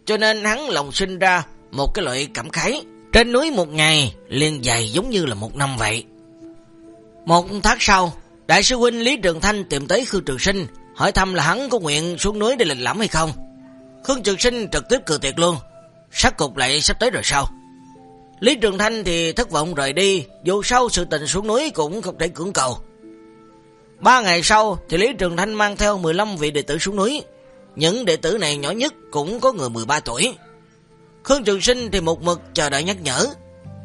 cho nên hắn lòng sinh ra một cái loại cảm khái. Trên núi một ngày liền dài giống như là một năm vậy. Một tháng sau, Đại sư huynh Lý Trường Thanh tìm tới Khương Trường Sinh, hỏi thăm là hắn có nguyện xuống núi để lịch lãm hay không. Khương Trường Sinh trực tiếp cười tuyệt luôn, sát cục lại sắp tới rồi sao? Lý Trường Thanh thì thất vọng rời đi, dù sau sự tình xuống núi cũng không thể cưỡng cầu. Ba ngày sau thì Lý Trường Thanh mang theo 15 vị đệ tử xuống núi. Những đệ tử này nhỏ nhất cũng có người 13 tuổi. Khương Trường Sinh thì một mực chờ đợi nhắc nhở.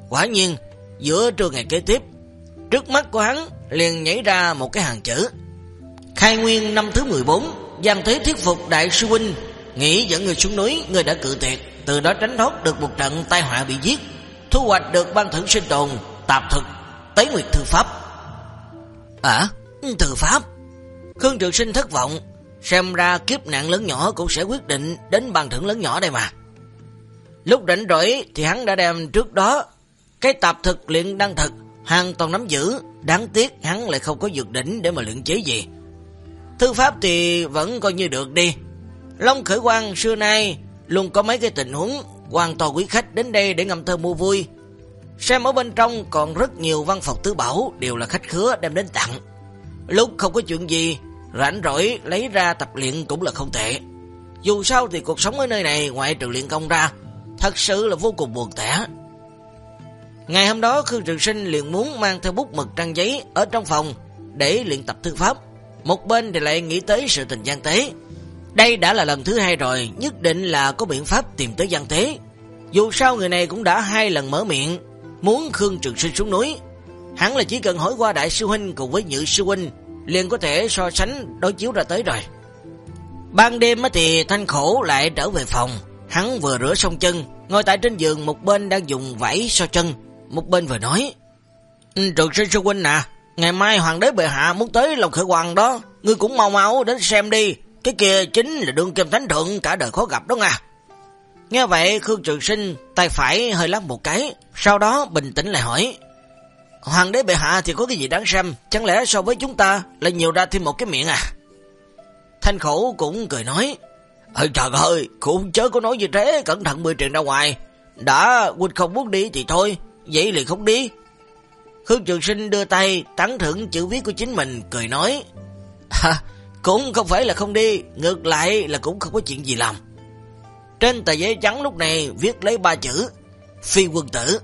Quả nhiên, giữa trưa ngày kế tiếp, trước mắt của hắn liền nhảy ra một cái hàng chữ. Khai nguyên năm thứ 14, Giang Thế thuyết phục đại sư huynh, nghĩ dẫn người xuống núi, người đã cự tuyệt, từ đó tránh thoát được một trận tai họa bị giết, thu hoạch được ban thưởng sinh tồn, tạp thực, tế nguyệt thư pháp. À, thư pháp. Khương Trường Sinh thất vọng, xem ra kiếp nạn lớn nhỏ cũng sẽ quyết định đến ban thưởng lớn nhỏ đây mà. Lúc rảnh rỗi thì hắn đã đem trước đó cái tạp thực luyện đăng thực hoàn toàn nắm giữ, đáng tiếc hắn lại không có dược đỉnh để mà luyện chế gì. Thư pháp thì vẫn coi như được đi. Long khởi quan xưa nay luôn có mấy cái tình huống hoàn toàn quý khách đến đây để ngâm thơ mua vui. Xem ở bên trong còn rất nhiều văn phòng tứ bảo đều là khách khứa đem đến tặng. Lúc không có chuyện gì, rảnh rỗi lấy ra tập luyện cũng là không tệ. Dù sao thì cuộc sống ở nơi này ngoại trừ luyện công ra, thật sự là vô cùng buồn tẻ. Ngày hôm đó Khương Trường Sinh liền muốn mang theo bút mực trang giấy ở trong phòng để luyện tập thư pháp. Một bên thì lại nghĩ tới sự tình gian tế. Đây đã là lần thứ hai rồi, nhất định là có biện pháp tìm tới gian tế. Dù sao người này cũng đã hai lần mở miệng, muốn Khương Trường Sinh xuống núi. Hắn là chỉ cần hỏi qua đại sư huynh cùng với Nhữ sư huynh, liền có thể so sánh đối chiếu ra tới rồi. Ban đêm thì thanh khổ lại trở về phòng, hắn vừa rửa xong chân, ngồi tại trên giường một bên đang dùng vẫy so chân, một bên vừa nói. Ừ, Trường sinh sư huynh nè, ngày mai hoàng đế bệ hạ muốn tới lòng khởi hoàng đó, ngươi cũng mau mau đến xem đi, cái kia chính là đường kim thánh thượng cả đời khó gặp đó nha. Nghe vậy Khương Trường Sinh tay phải hơi lắc một cái, sau đó bình tĩnh lại hỏi. Hoàng đế bệ hạ thì có cái gì đáng xem, chẳng lẽ so với chúng ta lại nhiều ra thêm một cái miệng à? Thanh khổ cũng cười nói. Ơi trời ơi, cũng chớ có nói như thế, cẩn thận mười truyền ra ngoài. Đã, huynh không muốn đi thì thôi, vậy liền không đi. Khương Trường Sinh đưa tay tán thưởng chữ viết của chính mình, cười nói. À, cũng không phải là không đi, ngược lại là cũng không có chuyện gì làm. Trên tờ giấy trắng lúc này viết lấy ba chữ, phi quân tử.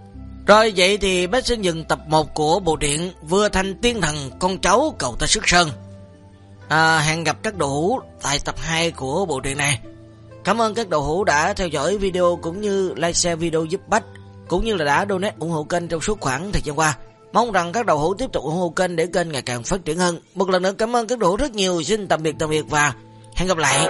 Rồi vậy thì bác xin dừng tập 1 của bộ truyện Vừa thành tiên thần con cháu cầu ta sức sơn. À, hẹn gặp các đồ hữu tại tập 2 của bộ truyện này. Cảm ơn các đồ hữu đã theo dõi video cũng như like share video giúp Bách, cũng như là đã donate ủng hộ kênh trong suốt khoảng thời gian qua. Mong rằng các đầu hữu tiếp tục ủng hộ kênh để kênh ngày càng phát triển hơn. Một lần nữa cảm ơn các đồ hữu rất nhiều. Xin tạm biệt tạm biệt và hẹn gặp lại.